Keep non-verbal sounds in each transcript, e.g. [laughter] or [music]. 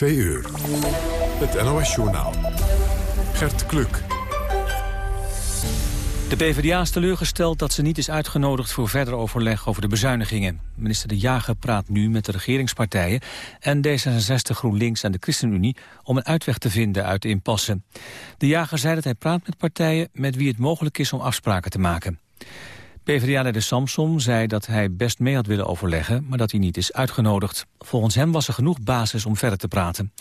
2 uur. Het NOS-journaal. Gert Kluk. De PvdA is teleurgesteld dat ze niet is uitgenodigd voor verder overleg over de bezuinigingen. Minister De Jager praat nu met de regeringspartijen en D66, GroenLinks en de ChristenUnie om een uitweg te vinden uit de impasse. De Jager zei dat hij praat met partijen met wie het mogelijk is om afspraken te maken. PvdA-leider Samson zei dat hij best mee had willen overleggen, maar dat hij niet is uitgenodigd. Volgens hem was er genoeg basis om verder te praten.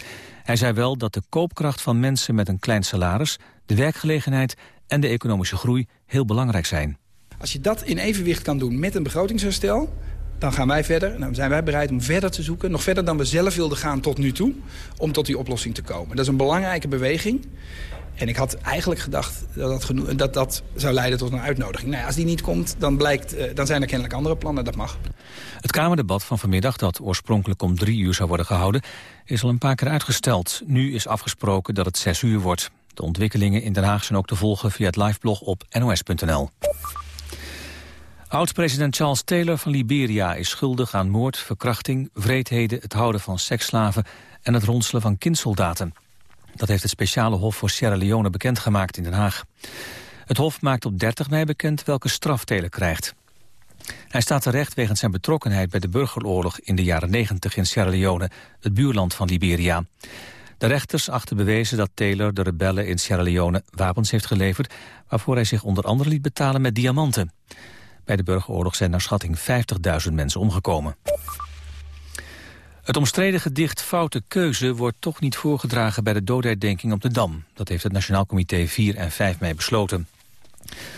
Hij zei wel dat de koopkracht van mensen met een klein salaris, de werkgelegenheid en de economische groei heel belangrijk zijn. Als je dat in evenwicht kan doen met een begrotingsherstel... dan gaan wij verder. En dan zijn wij bereid om verder te zoeken. Nog verder dan we zelf wilden gaan tot nu toe. Om tot die oplossing te komen. Dat is een belangrijke beweging. En ik had eigenlijk gedacht dat dat, dat, dat zou leiden tot een uitnodiging. Nou ja, als die niet komt, dan, blijkt, eh, dan zijn er kennelijk andere plannen. Dat mag. Het Kamerdebat van vanmiddag, dat oorspronkelijk om drie uur zou worden gehouden... is al een paar keer uitgesteld. Nu is afgesproken dat het zes uur wordt. De ontwikkelingen in Den Haag zijn ook te volgen via het liveblog op nos.nl. Oud-president Charles Taylor van Liberia is schuldig aan moord, verkrachting, vreedheden, het houden van seksslaven en het ronselen van kindsoldaten. Dat heeft het speciale hof voor Sierra Leone bekendgemaakt in Den Haag. Het hof maakt op 30 mei bekend welke straf Taylor krijgt. Hij staat terecht wegens zijn betrokkenheid bij de burgeroorlog in de jaren 90 in Sierra Leone, het buurland van Liberia. De rechters achten bewezen dat Taylor de rebellen in Sierra Leone wapens heeft geleverd... waarvoor hij zich onder andere liet betalen met diamanten. Bij de burgeroorlog zijn naar schatting 50.000 mensen omgekomen. Het omstreden gedicht Foute Keuze wordt toch niet voorgedragen bij de doodherdenking op de Dam. Dat heeft het Nationaal Comité 4 en 5 mei besloten.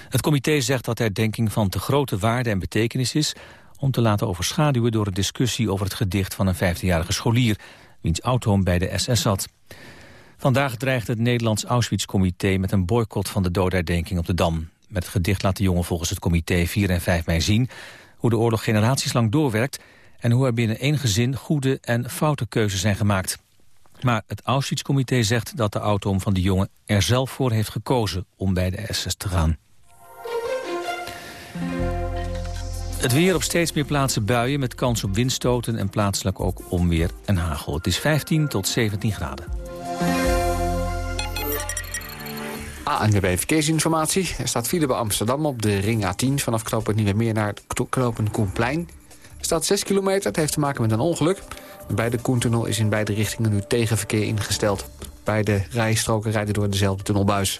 Het comité zegt dat herdenking van te grote waarde en betekenis is... om te laten overschaduwen door een discussie over het gedicht van een 15-jarige scholier wiens auto bij de SS zat. Vandaag dreigt het Nederlands Auschwitz-comité met een boycott van de doodherdenking op de Dam. Met het gedicht laat de jongen volgens het comité 4 en 5 mei zien hoe de oorlog generaties lang doorwerkt en hoe er binnen één gezin goede en foute keuzes zijn gemaakt. Maar het Auschwitz-comité zegt dat de auto van de jongen er zelf voor heeft gekozen om bij de SS te gaan. Het weer op steeds meer plaatsen buien met kans op windstoten... en plaatselijk ook onweer en hagel. Het is 15 tot 17 graden. ANWB Verkeersinformatie. Er staat file bij Amsterdam op de ring A10... vanaf knooppunt Nieuwemeer naar knooppunt Koenplein. Staat 6 kilometer, het heeft te maken met een ongeluk. Bij de Koentunnel is in beide richtingen nu tegenverkeer ingesteld. Beide rijstroken rijden door dezelfde tunnelbuis.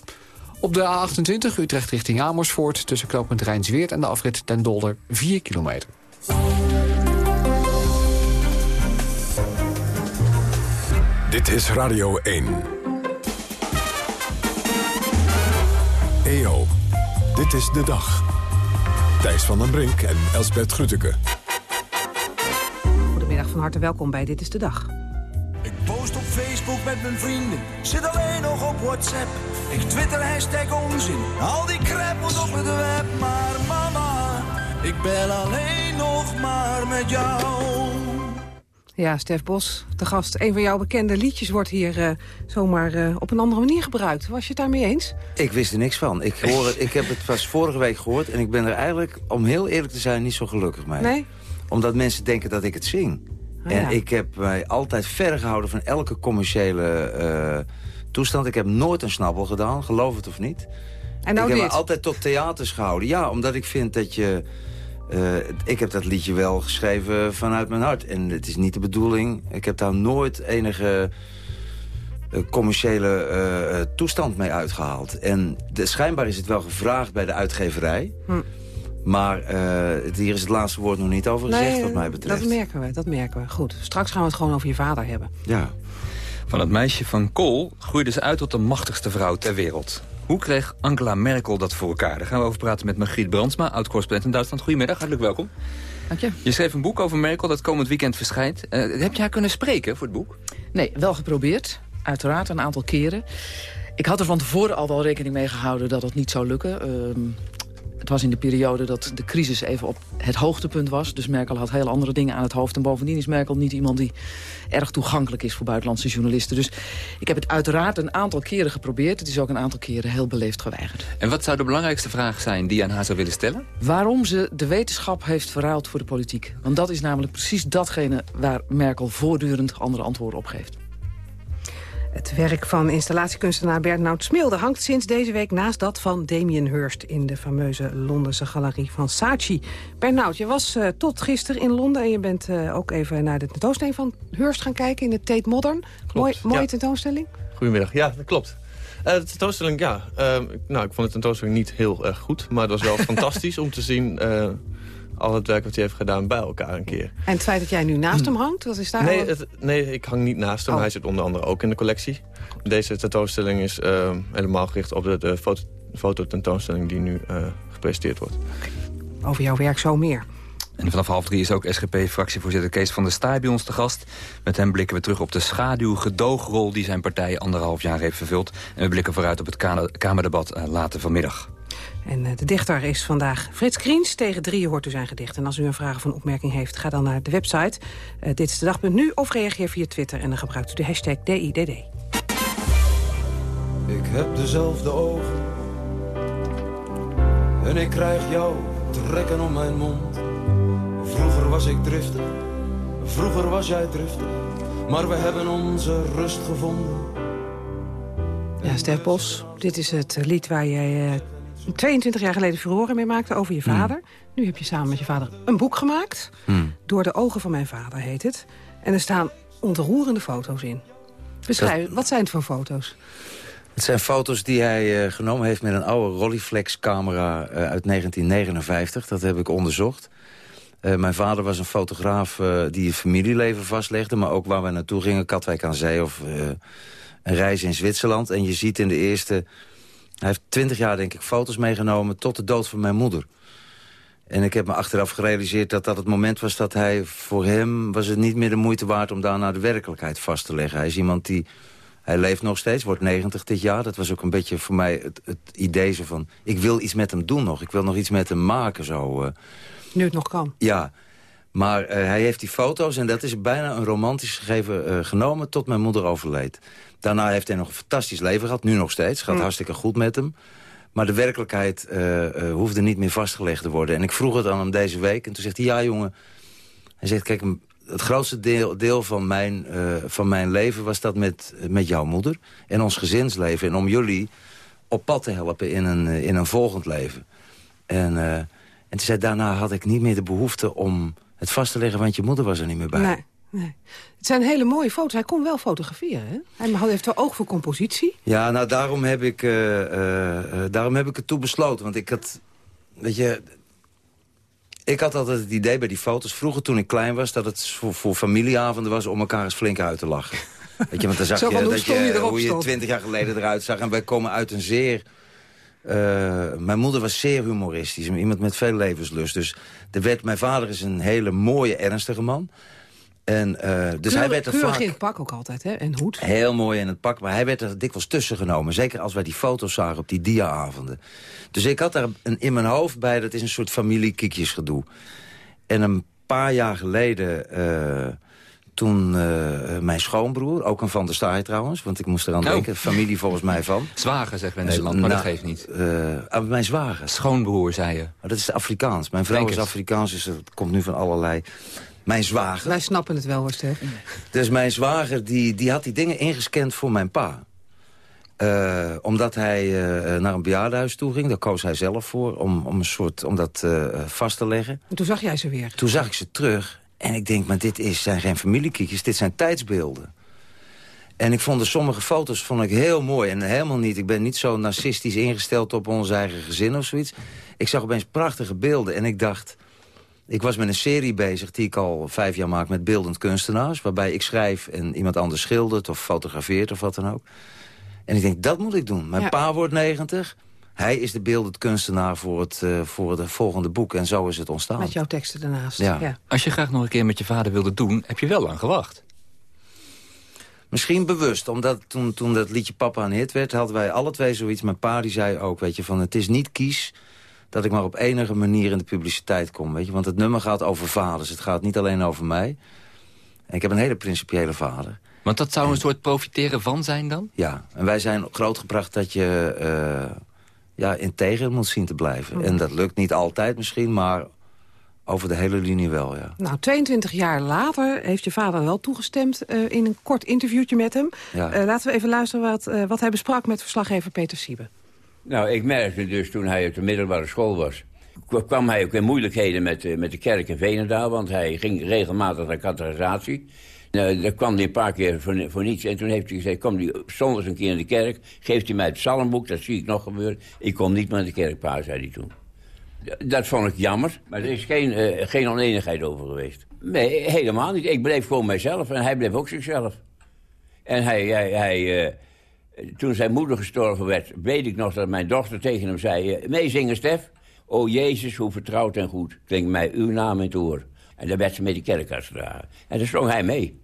Op de A28 Utrecht richting Amersfoort... tussen knooppunt Rijnsweert en de afrit ten Dolder 4 kilometer. Dit is Radio 1. EO, dit is de dag. Thijs van den Brink en Elsbert Grütke. Van harte welkom bij Dit is de Dag. Ik post op Facebook met mijn vrienden, zit alleen nog op WhatsApp. Ik twitter hashtag onzin, al die crap moet op het web. Maar mama, ik bel alleen nog maar met jou. Ja, Stef Bos, de gast. Een van jouw bekende liedjes wordt hier uh, zomaar uh, op een andere manier gebruikt. Was je het daarmee eens? Ik wist er niks van. Ik, hoor het, ik heb het pas vorige week gehoord... en ik ben er eigenlijk, om heel eerlijk te zijn, niet zo gelukkig mee. Nee? Omdat mensen denken dat ik het zing. Oh, en ja. ik heb mij altijd ver gehouden van elke commerciële uh, toestand. Ik heb nooit een snabbel gedaan, geloof het of niet. En nou ik heb dit? me altijd tot theaters gehouden. Ja, omdat ik vind dat je... Uh, ik heb dat liedje wel geschreven vanuit mijn hart. En het is niet de bedoeling. Ik heb daar nooit enige uh, commerciële uh, toestand mee uitgehaald. En de, schijnbaar is het wel gevraagd bij de uitgeverij. Hm. Maar hier is het laatste woord nog niet over gezegd nee, wat mij betreft. dat merken we, dat merken we. Goed, straks gaan we het gewoon over je vader hebben. Ja. Van het meisje van Kool groeide ze uit tot de machtigste vrouw ter wereld. Hoe kreeg Angela Merkel dat voor elkaar? Daar gaan we over praten met Margriet Brandsma, oud-correspondent in Duitsland. Goedemiddag, hartelijk welkom. Dank je. Je schreef een boek over Merkel dat komend weekend verschijnt. Uh, heb je haar kunnen spreken voor het boek? Nee, wel geprobeerd. Uiteraard, een aantal keren. Ik had er van tevoren al wel rekening mee gehouden dat het niet zou lukken. Uh, het was in de periode dat de crisis even op het hoogtepunt was. Dus Merkel had heel andere dingen aan het hoofd. En bovendien is Merkel niet iemand die erg toegankelijk is voor buitenlandse journalisten. Dus ik heb het uiteraard een aantal keren geprobeerd. Het is ook een aantal keren heel beleefd geweigerd. En wat zou de belangrijkste vraag zijn die je aan haar zou willen stellen? Waarom ze de wetenschap heeft verruild voor de politiek. Want dat is namelijk precies datgene waar Merkel voortdurend andere antwoorden op geeft. Het werk van installatiekunstenaar Bernard Smilde hangt sinds deze week naast dat van Damien Hirst in de fameuze Londense galerie van Saatchi. Bernard, je was uh, tot gisteren in Londen en je bent uh, ook even naar de tentoonstelling van Hirst gaan kijken in de Tate Modern. Mooi, mooie ja. tentoonstelling? Goedemiddag, ja, dat klopt. Uh, de tentoonstelling, ja. nou, ik vond de tentoonstelling niet heel erg goed. Maar het was wel [laughs] fantastisch om te zien al het werk wat hij heeft gedaan bij elkaar een keer. En het feit dat jij nu naast hem hangt, wat is daar... Nee, het, nee ik hang niet naast hem. Oh. Hij zit onder andere ook in de collectie. Deze tentoonstelling is uh, helemaal gericht op de, de foto, fototentoonstelling die nu uh, gepresenteerd wordt. Over jouw werk zo meer. En vanaf half drie is ook SGP-fractievoorzitter Kees van der Staaij bij ons te gast. Met hem blikken we terug op de schaduwgedoogrol die zijn partij anderhalf jaar heeft vervuld. En we blikken vooruit op het Kamerdebat uh, later vanmiddag. En eh, de dichter is vandaag Frits Kriens. Tegen drieën hoort u zijn gedicht. En als u een vraag of een opmerking heeft, ga dan naar de website. Uh, dit is de dag.nu of reageer via Twitter. En dan gebruikt u de hashtag DIDD. Ik heb dezelfde ogen. En ik krijg jou trekken om mijn mond. Vroeger was ik driftig. Vroeger was jij driftig. Maar we hebben onze rust gevonden. Ja, Stef Bos, dit is het lied waar jij 22 jaar geleden verhoren mee maakte over je vader. Hmm. Nu heb je samen met je vader een boek gemaakt. Hmm. Door de ogen van mijn vader heet het. En er staan ontroerende foto's in. Beschrijf, wat zijn het voor foto's? Het zijn foto's die hij uh, genomen heeft met een oude Rolleiflex-camera uh, uit 1959. Dat heb ik onderzocht. Uh, mijn vader was een fotograaf die het familieleven vastlegde... maar ook waar we naartoe gingen, Katwijk aan Zee of een reis in Zwitserland. En je ziet in de eerste hij heeft twintig jaar, denk ik, foto's meegenomen tot de dood van mijn moeder. En ik heb me achteraf gerealiseerd dat dat het moment was dat hij... voor hem was het niet meer de moeite waard om daar naar de werkelijkheid vast te leggen. Hij is iemand die... Hij leeft nog steeds, wordt 90 dit jaar. Dat was ook een beetje voor mij het, het idee zo van... ik wil iets met hem doen nog. Ik wil nog iets met hem maken. Zo. Uh. Nu het nog kan. Ja, maar uh, hij heeft die foto's en dat is bijna een romantisch gegeven uh, genomen... tot mijn moeder overleed. Daarna heeft hij nog een fantastisch leven gehad. Nu nog steeds. Gaat mm. hartstikke goed met hem. Maar de werkelijkheid uh, uh, hoefde niet meer vastgelegd te worden. En ik vroeg het aan hem deze week. En toen zegt hij, ja jongen... Hij zegt, kijk, het grootste deel, deel van, mijn, uh, van mijn leven was dat met, met jouw moeder. En ons gezinsleven. En om jullie op pad te helpen in een, in een volgend leven. En, en toen zei daarna had ik niet meer de behoefte om het vast te leggen... want je moeder was er niet meer bij. Nee. Nee. Het zijn hele mooie foto's. Hij kon wel fotograferen, hè? Hij heeft wel oog voor compositie. Ja, nou, daarom heb ik, uh, uh, daarom heb ik het toe besloten. Want ik had, weet je... Ik had altijd het idee bij die foto's, vroeger toen ik klein was... dat het voor, voor familieavonden was om elkaar eens flink uit te lachen. [laughs] Weet je, want dan zag je, dat je, hoe je twintig jaar geleden eruit zag. En wij komen uit een zeer... Uh, mijn moeder was zeer humoristisch. Iemand met veel levenslust. Dus er werd, mijn vader is een hele mooie, ernstige man. En, uh, dus hij werd er vaak... in het pak ook altijd, hè? En hoed. Heel mooi in het pak, maar hij werd er dikwijls tussen genomen. Zeker als wij die foto's zagen op die dia-avonden. Dus ik had daar een, in mijn hoofd bij, dat is een soort familiekiekjesgedoe. En een paar jaar geleden... Uh, toen uh, mijn schoonbroer, ook een Van der Staaij trouwens... want ik moest eraan oh. denken, familie volgens mij van. [laughs] Zwager zeggen we in Nederland, maar nou, dat geeft niet. Uh, mijn zwager. Schoonbroer, zei je. Maar dat is Afrikaans. Mijn vrouw is Afrikaans, dus het komt nu van allerlei mijn zwager... Wij snappen het wel hoor, Stef. Dus mijn zwager die, die had die dingen ingescand voor mijn pa. Uh, omdat hij uh, naar een bejaardenhuis toe ging. Daar koos hij zelf voor om, om, een soort, om dat uh, vast te leggen. En toen zag jij ze weer? Toen zag ik ze terug. En ik denk, maar dit is, zijn geen familiekiekjes, dit zijn tijdsbeelden. En ik vond de sommige foto's vond ik heel mooi. En helemaal niet, ik ben niet zo narcistisch ingesteld op ons eigen gezin of zoiets. Ik zag opeens prachtige beelden en ik dacht... Ik was met een serie bezig die ik al vijf jaar maak met beeldend kunstenaars. Waarbij ik schrijf en iemand anders schildert of fotografeert of wat dan ook. En ik denk, dat moet ik doen. Mijn pa wordt 90. Hij is de beeldend kunstenaar voor het, uh, voor het volgende boek. En zo is het ontstaan. Met jouw teksten daarnaast. Ja. Als je graag nog een keer met je vader wilde doen, heb je wel lang gewacht. Misschien bewust, omdat toen, toen dat liedje Papa een hit werd... hadden wij alle twee zoiets. Mijn pa die zei ook, weet je, van het is niet kies dat ik maar op enige manier in de publiciteit kom. Weet je? Want het nummer gaat over vaders. Het gaat niet alleen over mij. En ik heb een hele principiële vader. Want dat zou een soort profiteren van zijn dan? Ja, en wij zijn grootgebracht dat je uh, ja, integer moet zien te blijven. En dat lukt niet altijd misschien, maar Over de hele linie wel, ja. Nou, 22 jaar later heeft je vader wel toegestemd... Uh, in een kort interviewtje met hem. Ja. Uh, laten we even luisteren wat, uh, wat hij besprak met verslaggever Peter Siebe. Nou, ik merkte dus toen hij op de middelbare school was... kwam hij ook in moeilijkheden met, met de kerk in Venendaal... want hij ging regelmatig naar categorisatie. Nou, daar kwam hij een paar keer voor, voor niets. En toen heeft hij gezegd, kom die zondags een keer in de kerk... geeft hij mij het psalmboek, dat zie ik nog gebeuren. Ik kom niet meer in de kerkpaar, zei hij toen. Dat vond ik jammer, maar er is geen, uh, geen oneenigheid over geweest. Nee, helemaal niet. Ik bleef gewoon mijzelf en hij bleef ook zichzelf. En hij, hij, uh, toen zijn moeder gestorven werd, weet ik nog dat mijn dochter tegen hem zei... Uh, meezingen, Stef? O Jezus, hoe vertrouwd en goed. Klinkt mij uw naam in het oor. En dan werd ze met die kerkkast gedragen. En daar zong hij mee.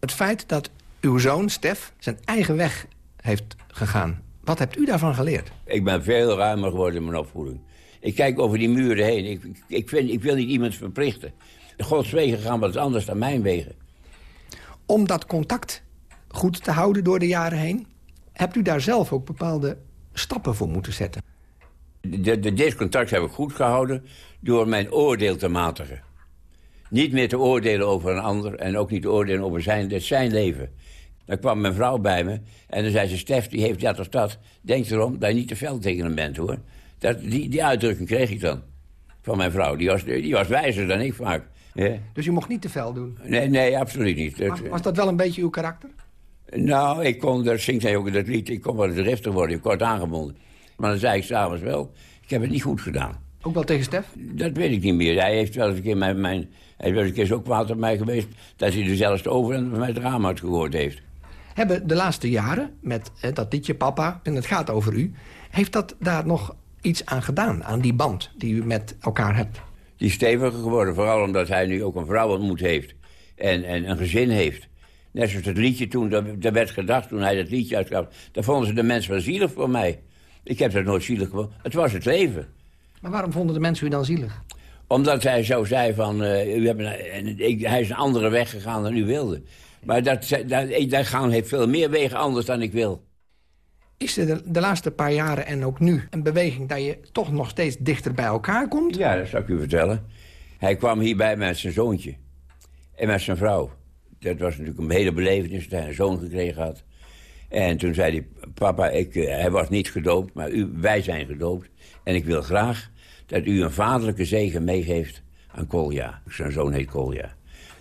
Het feit dat uw zoon, Stef, zijn eigen weg heeft gegaan... Wat hebt u daarvan geleerd? Ik ben veel ruimer geworden in mijn opvoeding. Ik kijk over die muren heen. Ik, ik, vind, ik wil niet iemand verplichten. Gods wegen gaan wat anders dan mijn wegen. Om dat contact goed te houden door de jaren heen... hebt u daar zelf ook bepaalde stappen voor moeten zetten? De, de, dit contact heb ik goed gehouden door mijn oordeel te matigen. Niet meer te oordelen over een ander en ook niet te oordelen over zijn, zijn leven. Dan kwam mijn vrouw bij me en dan zei ze... Stef, die heeft dat of dat. Denk erom dat je niet te fel tegen hem bent, hoor. Dat, die, die uitdrukking kreeg ik dan van mijn vrouw. Die was, die was wijzer dan ik vaak. Ja. Dus u mocht niet te fel doen? Nee, nee absoluut niet. Was, was dat wel een beetje uw karakter? Nou, ik kon, daar zingt hij ook in dat lied... ik kon wel driftig worden, kort aangebonden. Maar dan zei ik s'avonds wel, ik heb het niet goed gedaan. Ook wel tegen Stef? Dat weet ik niet meer. Hij heeft wel eens een keer mijn... mijn hij is wel eens een keer zo kwaad op mij geweest... dat hij er zelfs over en mijn drama uit gehoord heeft hebben de laatste jaren met hè, dat liedje Papa, en het gaat over u... heeft dat daar nog iets aan gedaan, aan die band die u met elkaar hebt? Die is steviger geworden, vooral omdat hij nu ook een vrouw ontmoet heeft. En, en een gezin heeft. Net zoals het liedje toen, daar werd gedacht toen hij dat liedje uitgaf... daar vonden ze de mensen wel zielig voor mij. Ik heb dat nooit zielig gevonden. Het was het leven. Maar waarom vonden de mensen u dan zielig? Omdat hij zo zei van... Uh, u hebt een, hij is een andere weg gegaan dan u wilde. Maar dat, dat, dat gaan heeft veel meer wegen anders dan ik wil. Is er de, de, laatste paar jaren en ook nu een beweging... dat je toch nog steeds dichter bij elkaar komt? Ja, dat zal ik u vertellen. Hij kwam hierbij met zijn zoontje. En met zijn vrouw. Dat was natuurlijk een hele belevenis dat hij een zoon gekregen had. En toen zei hij, papa, ik, uh, hij was niet gedoopt, maar u, wij zijn gedoopt. En ik wil graag dat u een vaderlijke zegen meegeeft aan Kolja. Zijn zoon heet Kolja.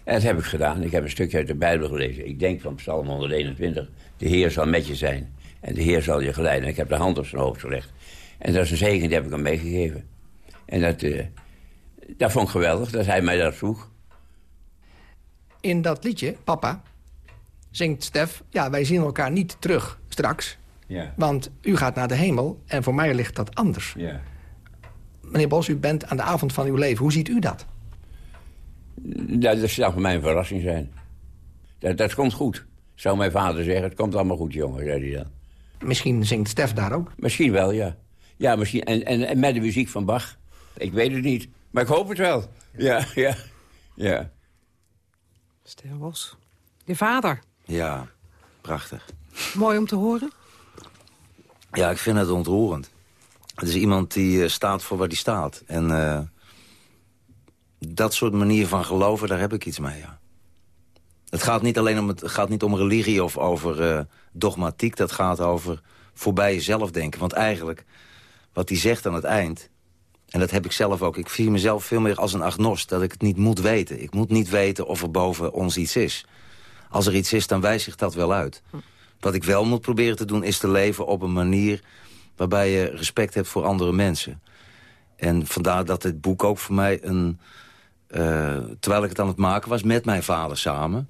En dat heb ik gedaan. Ik heb een stukje uit de Bijbel gelezen. Ik denk van Psalm 121. De Heer zal met je zijn. En de Heer zal je geleiden. En ik heb de hand op zijn hoofd gelegd. En dat is een zegen, die heb ik hem meegegeven. En dat, uh, dat vond ik geweldig, dat hij mij dat vroeg. In dat liedje, Papa, zingt Stef... ja, wij zien elkaar niet terug straks. Ja. Want u gaat naar de hemel en voor mij ligt dat anders. Ja. Meneer Bos, u bent aan de avond van uw leven. Hoe ziet u dat? Dat, dat zou voor mij een verrassing zijn. Dat, dat komt goed, zou mijn vader zeggen. Het komt allemaal goed, jongen, zei hij dan. Misschien zingt Stef daar ook? Misschien wel, ja. Ja, misschien. En, en, en met de muziek van Bach. Ik weet het niet, maar ik hoop het wel. Ja, ja, ja. Stef Bos. Je vader. Ja, prachtig. Mooi om te horen? Ja, ik vind het ontroerend. Het is iemand die uh, staat voor waar hij staat. En... Uh, dat soort manier van geloven, daar heb ik iets mee, ja. Het gaat niet alleen om, het gaat niet om religie of over uh, dogmatiek. Dat gaat over voorbij jezelf denken. Want eigenlijk, wat hij zegt aan het eind... en dat heb ik zelf ook. Ik zie mezelf veel meer als een agnost. Dat ik het niet moet weten. Ik moet niet weten of er boven ons iets is. Als er iets is, dan wijst zich dat wel uit. Wat ik wel moet proberen te doen, is te leven op een manier... waarbij je respect hebt voor andere mensen. En vandaar dat dit boek ook voor mij een... Uh, terwijl ik het aan het maken was met mijn vader samen...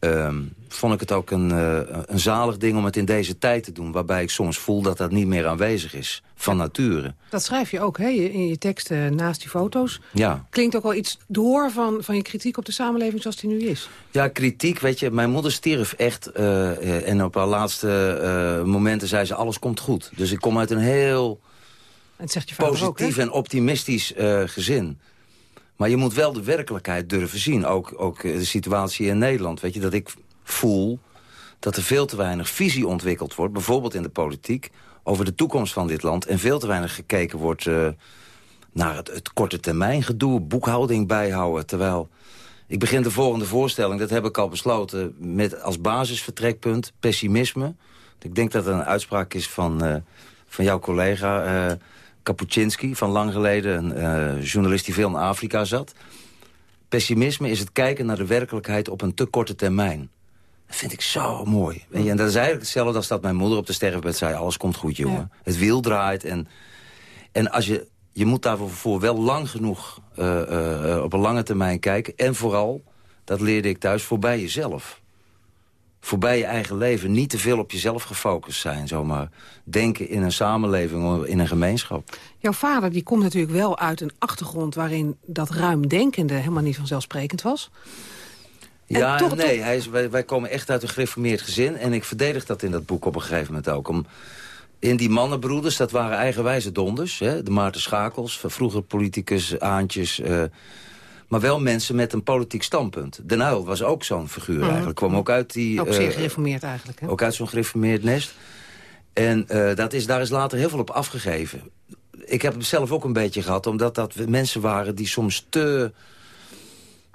Uh, vond ik het ook een, uh, een zalig ding om het in deze tijd te doen... waarbij ik soms voel dat dat niet meer aanwezig is, van nature. Dat schrijf je ook hè? in je teksten naast die foto's. Ja. Klinkt ook wel iets door van, van je kritiek op de samenleving zoals die nu is. Ja, kritiek, weet je, mijn moeder stierf echt... Uh, en op haar laatste momenten zei ze, alles komt goed. Dus ik kom uit een heel positief ook, en optimistisch gezin... Maar je moet wel de werkelijkheid durven zien. Ook, ook de situatie in Nederland. Weet je, dat ik voel dat er veel te weinig visie ontwikkeld wordt. Bijvoorbeeld in de politiek. Over de toekomst van dit land. En veel te weinig gekeken wordt uh, naar het, het korte termijn gedoe, boekhouding bijhouden. Terwijl ik begin de volgende voorstelling, dat heb ik al besloten... met als basisvertrekpunt pessimisme. Ik denk dat het een uitspraak is van, uh, van jouw collega Kapuczynski... van lang geleden, een uh, journalist die veel in Afrika zat. Pessimisme is het kijken naar de werkelijkheid op een te korte termijn. Dat vind ik zo mooi. En dat is eigenlijk hetzelfde als dat mijn moeder op de sterfbed zei... alles komt goed, jongen. Het wiel draait en... En als je je moet daarvoor wel lang genoeg uh, uh, op een lange termijn kijken. En vooral, dat leerde ik thuis, voorbij jezelf. Voorbij je eigen leven. Niet te veel op jezelf gefocust zijn, zomaar. Denken in een samenleving, in een gemeenschap. Jouw vader die komt natuurlijk wel uit een achtergrond... waarin dat ruimdenkende helemaal niet vanzelfsprekend was. ja, toch, nee, Hij is, wij, wij, komen echt uit een gereformeerd gezin. En ik verdedig dat in dat boek op een gegeven moment ook. Om, in die mannenbroeders, dat waren eigenwijze donders. Hè? De Maarten Schakels, vroeger politicus, Aantjes... Uh, maar wel mensen met een politiek standpunt. Den Uyl was ook zo'n figuur mm. eigenlijk. Kwam ook uit die... Ook zeer uh, gereformeerd eigenlijk. Hè? Ook uit zo'n gereformeerd nest. En uh, dat is, daar is later heel veel op afgegeven. Ik heb het zelf ook een beetje gehad, omdat dat mensen waren die soms te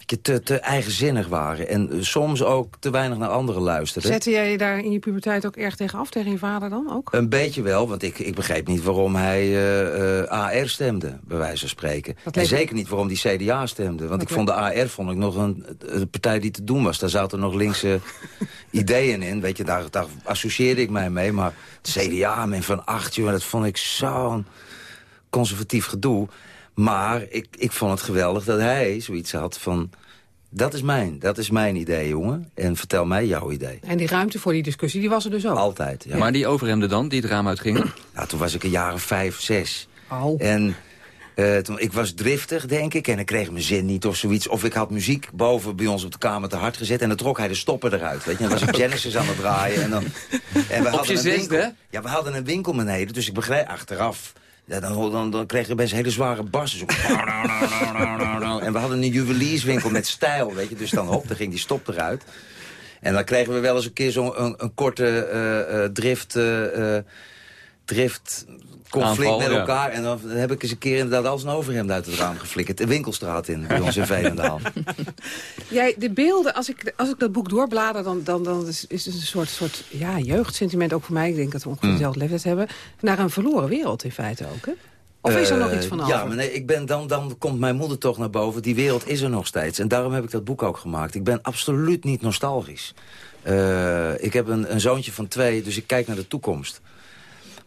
te, te eigenzinnig waren. En soms ook te weinig naar anderen luisterden. Zette jij je daar in je puberteit ook erg tegen af, tegen je vader dan ook? Een beetje wel, want ik, ik begreep niet waarom hij uh, uh, AR stemde, bij wijze van spreken. En zeker niet waarom die CDA stemde. Want ik vond de AR vond ik nog een, een, partij die te doen was. Daar zaten nog linkse [laughs] ideeën in. Weet je, daar, daar associeerde ik mij mee. Maar het CDA, men van acht, joh, dat vond ik zo'n conservatief gedoe. Maar ik, ik vond het geweldig dat hij zoiets had van... Dat is mijn, dat is mijn idee, jongen. En vertel mij jouw idee. En die ruimte voor die discussie, die was er dus ook? Altijd, ja. Maar die overhemden dan, die het raam uitgingen? Ja, toen was ik een jaar of vijf, zes. Oh. En uh, toen, ik was driftig, denk ik. En ik kreeg mijn zin niet of zoiets. Of ik had muziek boven bij ons op de kamer te hard gezet. En dan trok hij de stoppen eruit. Weet je? En dan was ik [laughs] Genesis aan het draaien. En dan, en we hadden een winkel, Ja, we hadden een winkel beneden. Dus ik begreep achteraf ja, dan, dan, dan kreeg je best hele zware bassen. [laughs] en we hadden een juwelierswinkel met stijl, weet je. Dus dan hop, dan ging die stop eruit. En dan kregen we wel eens een keer zo'n een, een, korte uh, uh, drift... Uh, drift conflict met elkaar. En dan heb ik eens een keer inderdaad als een overhemd uit het raam geflikkerd. De winkelstraat in, bij ons in [laughs] Veenendaal. Jij, de beelden, als ik, als ik dat boek doorblader... dan, dan, dan is, is het een soort, soort ja, jeugdsentiment ook voor mij. Ik denk dat we ongeveer mm. dezelfde leeftijd hebben. Naar een verloren wereld in feite ook, hè? Of is er nog iets van over? Ja, maar nee, ik ben, dan, dan komt mijn moeder toch naar boven. Die wereld is er nog steeds. En daarom heb ik dat boek ook gemaakt. Ik ben absoluut niet nostalgisch. Uh, ik heb een, een zoontje van twee, dus ik kijk naar de toekomst.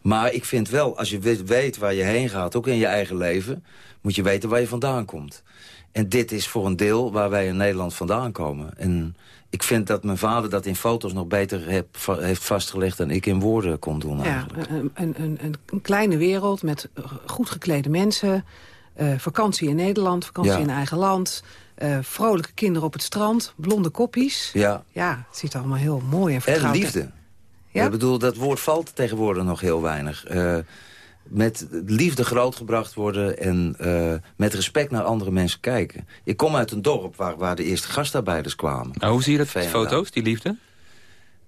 Maar ik vind wel, als je weet waar je heen gaat, ook in je eigen leven... moet je weten waar je vandaan komt. En dit is voor een deel waar wij in Nederland vandaan komen. En ik vind dat mijn vader dat in foto's nog beter heb, heeft vastgelegd... dan ik in woorden kon doen eigenlijk. Ja, een, een, een, kleine wereld met goed geklede mensen... Uh, vakantie in Nederland, vakantie ja. in eigen land... Uh, vrolijke kinderen op het strand, blonde koppies. Ja. ja, het ziet er allemaal heel mooi en vertrouwd En liefde. Ja? Ik bedoel, dat woord valt tegenwoordig nog heel weinig. Uh, met liefde grootgebracht worden en uh, met respect naar andere mensen kijken. Ik kom uit een dorp waar, waar de eerste gastarbeiders kwamen. Nou, hoe zie je dat foto's, die liefde?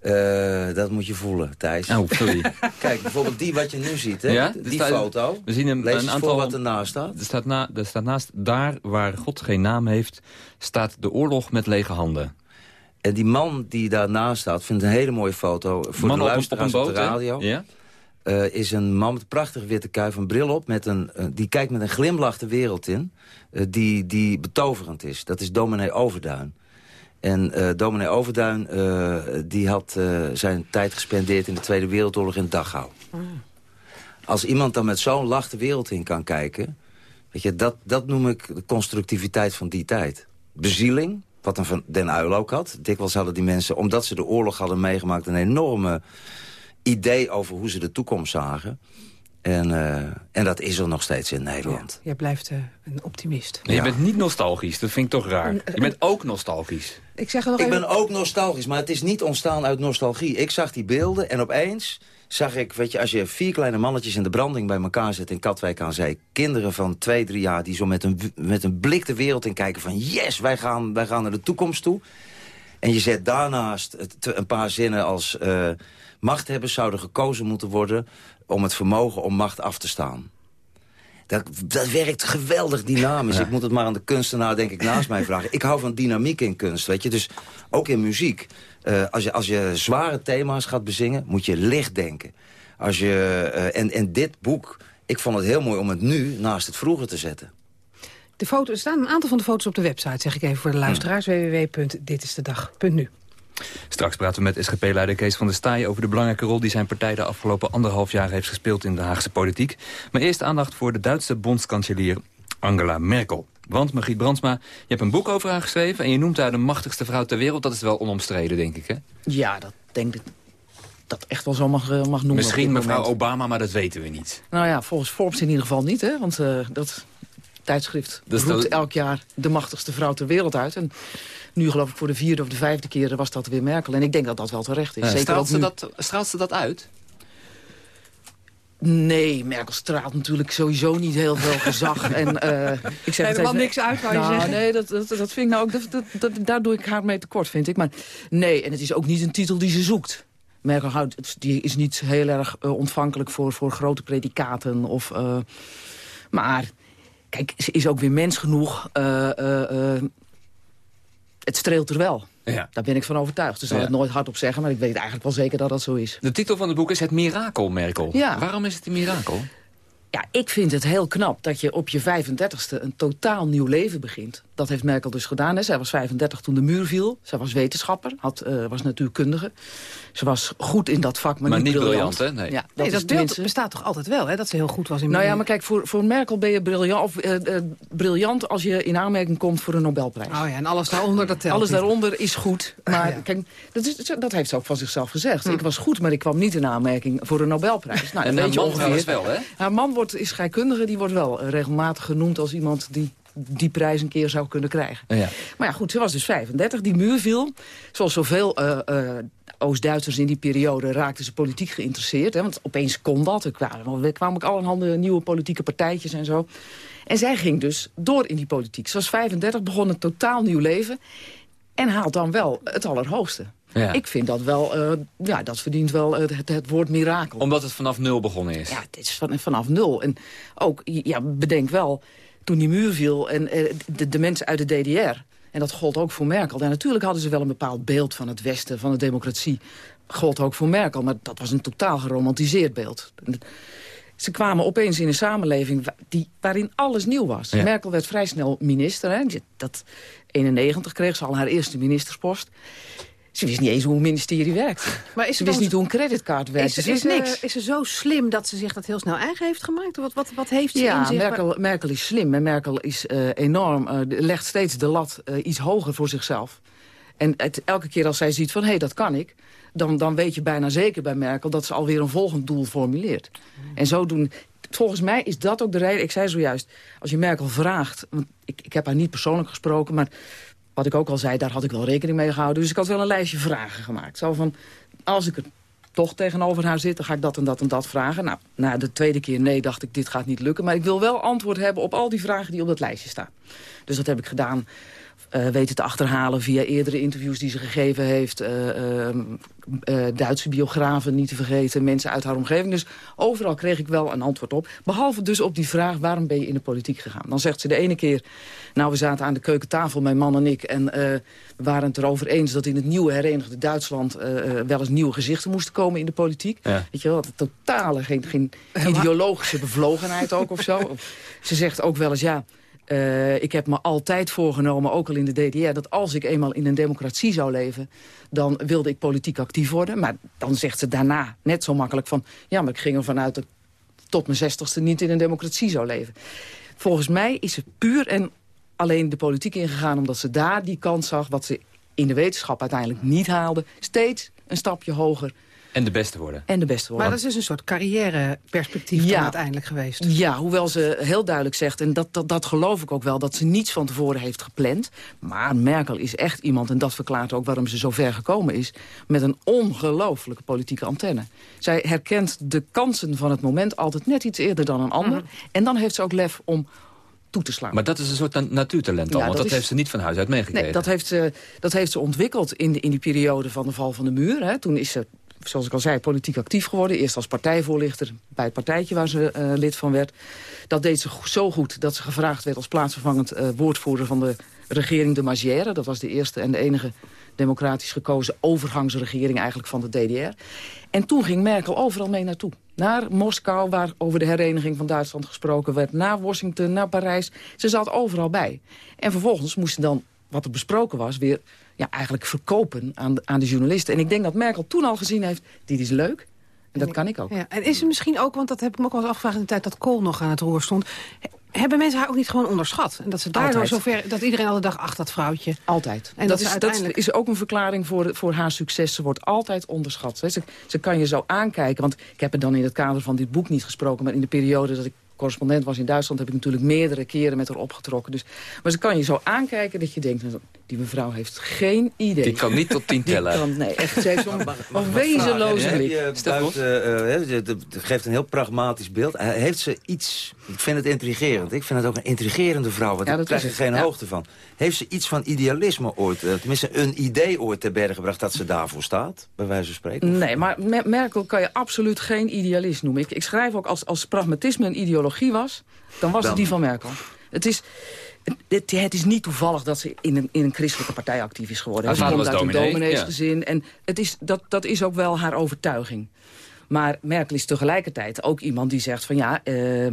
Uh, dat moet je voelen, Thijs. Oh, sorry. [laughs] Kijk, bijvoorbeeld die wat je nu ziet, hè? Ja? die staat, foto. We zien een, Lees een aantal, wat ernaast staat. Er staat, na, er staat naast, daar waar God geen naam heeft, staat de oorlog met lege handen. En die man die daarnaast staat, vindt een hele mooie foto. Voor man de luisteraars op, op, de radio. Ja? Uh, is een man met een prachtige witte kuif, een bril op. Met een, uh, die kijkt met een glimlach de wereld in. Uh, die, die betoverend is. Dat is dominee Overduin. En dominee Overduin die had zijn tijd gespendeerd in de Tweede Wereldoorlog in Dachau. Als iemand dan met zo'n lach de wereld in kan kijken... Weet je, dat, dat noem ik de constructiviteit van die tijd. Bezieling, wat een Van Den Uyl ook had. Dikwijls hadden die mensen, omdat ze de oorlog hadden meegemaakt... een enorme idee over hoe ze de toekomst zagen. En, uh, en dat is er nog steeds in Nederland. Ja, jij blijft uh, een optimist. Nee, je bent niet nostalgisch, dat vind ik toch raar. Je bent ook nostalgisch. Ik, zeg nog ik ben ook nostalgisch, maar het is niet ontstaan uit nostalgie. Ik zag die beelden en opeens zag ik, weet je, als je vier kleine mannetjes in de branding bij elkaar zet in Katwijk aan Zee. Kinderen van twee, drie jaar die zo met een, met een blik de wereld in kijken van yes, wij gaan, wij gaan naar de toekomst toe. En je zet daarnaast een paar zinnen als uh, machthebbers zouden gekozen moeten worden om het vermogen om macht af te staan. Dat, dat werkt geweldig dynamisch. Ik moet het maar aan de kunstenaar, denk ik, naast mij vragen. Ik hou van dynamiek in kunst, weet je. Dus ook in muziek. Uh, als, je, als je zware thema's gaat bezingen, moet je licht denken. Als je, uh, en, en dit boek, ik vond het heel mooi om het nu naast het vroeger te zetten. De foto, er staan een aantal van de foto's op de website, zeg ik even voor de luisteraars. Hmm. www.ditistedag.nu Straks praten we met SGP-leider Kees van der Staaij... over de belangrijke rol die zijn partij de afgelopen anderhalf jaar heeft gespeeld in de Haagse politiek. Maar eerst aandacht voor de Duitse bondskanselier Angela Merkel. Want, Margriet Brandsma, je hebt een boek over haar geschreven... en je noemt haar de machtigste vrouw ter wereld. Dat is wel onomstreden, denk ik, hè? Ja, dat denk ik dat echt wel zo mag, eh, mag noemen. Misschien mevrouw Obama, maar dat weten we niet. Nou ja, volgens Forbes in ieder geval niet, hè? Want uh, dat tijdschrift dus roept elk jaar de machtigste vrouw ter wereld uit. En nu geloof ik voor de vierde of de vijfde keer was dat weer Merkel. En ik denk dat dat wel terecht is. Zeker straalt, ze dat, straalt ze dat uit? Nee, Merkel straalt natuurlijk sowieso niet heel veel gezag. en, [laughs] uh, ik zeg Helemaal niks uit, wou je nou, zeggen? Nee, dat, dat, dat vind ik nou ook... Dat, dat, daar doe ik haar mee tekort, vind ik. Maar nee, en het is ook niet een titel die ze zoekt. Merkel houdt, die is niet heel erg uh, ontvankelijk voor, voor grote predicaten. Of, uh, maar kijk, ze is ook weer mens genoeg het streelt er wel. Ja. Daar ben ik van overtuigd. Ze zal het nooit hardop zeggen, maar ik weet eigenlijk wel zeker dat dat zo is. De titel van het boek is Het Mirakel, Merkel. Ja. Waarom is het een mirakel? Ja, ik vind het heel knap dat je op je 35ste een totaal nieuw leven begint. Dat heeft Merkel dus gedaan. Hè. Zij was 35 toen de muur viel. Zij was wetenschapper, had, uh, was natuurkundige. Ze was goed in dat vak, maar, maar niet, briljant. hè? Nee, ja, dat, nee, dat bestaat toch altijd wel, hè? dat ze heel goed was in Nou ja, maar kijk, voor, voor Merkel ben je briljant, of, uh, uh, briljant als je in aanmerking komt voor een Nobelprijs. Oh ja, en alles daaronder, dat telt Alles daaronder is goed. Maar ja. kijk, dat, is, dat heeft ze ook van zichzelf gezegd. Hm. Ik was goed, maar ik kwam niet in aanmerking voor een Nobelprijs. Nou, en weet je ongeveer wel, hè? Haar man wordt, is scheikundige, die wordt wel regelmatig genoemd als iemand die die prijs een keer zou kunnen krijgen. Ja. Maar ja, goed, ze was dus 35. Die muur viel. Zoals zoveel uh, uh, Oost-Duitsers in die periode raakten ze politiek geïnteresseerd. Hè, want opeens kon dat. Er kwamen, er kwamen ook allerhande nieuwe politieke partijtjes en zo. En zij ging dus door in die politiek. Ze was 35, begon een totaal nieuw leven. En haalt dan wel het allerhoogste. Ja. Ik vind dat wel, uh, ja, dat verdient wel het, het, woord mirakel. Omdat het vanaf nul begonnen is? Ja, het is van, vanaf nul. En ook, ja, bedenk wel, toen die muur viel en uh, de, de mensen uit de DDR... en dat gold ook voor Merkel. En natuurlijk hadden ze wel een bepaald beeld van het Westen, van de democratie. Gold ook voor Merkel, maar dat was een totaal geromantiseerd beeld. Ze kwamen opeens in een samenleving die, waarin alles nieuw was. Merkel werd vrij snel minister. Hè. Dat, 91 kreeg ze al haar eerste ministerspost. Ze wist niet eens hoe een ministerie werkt. Maar is ze wist niet hoe een creditcard werkt. Is, ze is, niks. is ze zo slim dat ze zich dat heel snel eigen heeft gemaakt? Wat, wat, wat heeft ze ja, in zich? Merkel, Merkel is slim en Merkel is uh, enorm, uh, legt steeds de lat iets hoger voor zichzelf. En het, elke keer als zij ziet van, hé, hey, dat kan ik... Dan, dan weet je bijna zeker bij Merkel dat ze alweer een volgend doel formuleert. Hmm. En zo doen... Volgens mij is dat ook de reden, ik zei zojuist... als je Merkel vraagt, want ik, ik heb haar niet persoonlijk gesproken... maar wat ik ook al zei, daar had ik wel rekening mee gehouden. Dus ik had wel een lijstje vragen gemaakt. Zo van, als ik er toch tegenover haar zit, dan ga ik dat en dat en dat vragen. Nou, na de tweede keer nee, dacht ik, dit gaat niet lukken. Maar ik wil wel antwoord hebben op al die vragen die op dat lijstje staan. Dus dat heb ik gedaan uh, weten te achterhalen via eerdere interviews die ze gegeven heeft. Uh, uh, Duitse biografen niet te vergeten, mensen uit haar omgeving. Dus overal kreeg ik wel een antwoord op. Behalve dus op die vraag, waarom ben je in de politiek gegaan? Dan zegt ze de ene keer, nou we zaten aan de keukentafel, mijn man en ik... en we waren het erover eens dat in het nieuwe herenigde Duitsland... wel eens nieuwe gezichten moesten komen in de politiek. Ja. Weet je wel, totale, geen, geen ideologische bevlogenheid ook of zo. [laughs] Ze zegt ook wel eens, ja... Uh, ik heb me altijd voorgenomen, ook al in de DDR... dat als ik eenmaal in een democratie zou leven... dan wilde ik politiek actief worden. Maar dan zegt ze daarna net zo makkelijk van... ja, maar ik ging ervan uit dat tot mijn zestigste niet in een democratie zou leven. Volgens mij is ze puur en alleen de politiek ingegaan... omdat ze daar die kans zag, wat ze in de wetenschap uiteindelijk niet haalde... steeds een stapje hoger en de beste worden. En de beste worden. Maar dat is een soort carrièreperspectief ja. uiteindelijk geweest. Ja, hoewel ze heel duidelijk zegt, en dat, dat, dat geloof ik ook wel... dat ze niets van tevoren heeft gepland. Maar Merkel is echt iemand, en dat verklaart ook waarom ze zo ver gekomen is... met een ongelooflijke politieke antenne. Zij herkent de kansen van het moment altijd net iets eerder dan een ander. Mhm. En dan heeft ze ook lef om toe te slaan. Maar dat is een soort natuurtalent al, want dat, heeft ze niet van huis uit meegekregen. Nee, dat heeft ze, dat heeft ze ontwikkeld in, de, in die periode van de val van de muur. Hè. Toen is ze zoals ik al zei, politiek actief geworden. Eerst als partijvoorlichter bij het partijtje waar ze uh, lid van werd. Dat deed ze zo goed dat ze gevraagd werd als plaatsvervangend uh, woordvoerder van de regering de Magière. Dat was de eerste en de enige democratisch gekozen overgangsregering eigenlijk van de DDR. En toen ging Merkel overal mee naartoe. Naar Moskou, waar over de hereniging van Duitsland gesproken werd. Naar Washington, naar Parijs. Ze zat overal bij. En vervolgens moesten dan wat er besproken was... weer ja, eigenlijk verkopen aan de, aan de journalisten. En ik denk dat Merkel toen al gezien heeft... dit is leuk, en dat kan ik ook. Ja, en is het misschien ook, want dat heb ik me ook wel eens afgevraagd... in de tijd dat Kool nog aan het roer stond... hebben mensen haar ook niet gewoon onderschat? En dat ze daardoor zover... dat iedereen alle dag ach, dat vrouwtje. Altijd. En dat, dat, is, uiteindelijk... dat is ook een verklaring voor, voor haar succes. Ze wordt altijd onderschat. Ze, ze kan je zo aankijken. Want ik heb het dan in het kader van dit boek niet gesproken... maar in de periode dat ik correspondent was in Duitsland... heb ik natuurlijk meerdere keren met haar opgetrokken. Dus, maar ze kan je zo aankijken dat je denkt... Nou, die mevrouw heeft geen idee. Die kan niet tot tien [laughs] tellen. Kan, nee, echt, ze heeft zo'n wezenloze blik. Het geeft een heel pragmatisch beeld. Heeft ze iets... Ik vind het intrigerend. Ik vind het ook een intrigerende vrouw. Want ja, daar krijg ik geen hoogte van. Heeft ze iets van idealisme ooit... Uh, tenminste, een idee ooit te bergen gebracht dat ze daarvoor staat? Bij wijze van spreken? Nee, maar Merkel kan je absoluut geen idealist noemen. Ik, ik schrijf ook als, als pragmatisme een ideologie was... dan was het die van Merkel. Het is... Het, het, is niet toevallig dat ze in een, in een christelijke partij actief is geworden. Ze komt uit een domineesgezin. En het is, dat, dat is ook wel haar overtuiging. Maar Merkel is tegelijkertijd ook iemand die zegt van ja... Uh,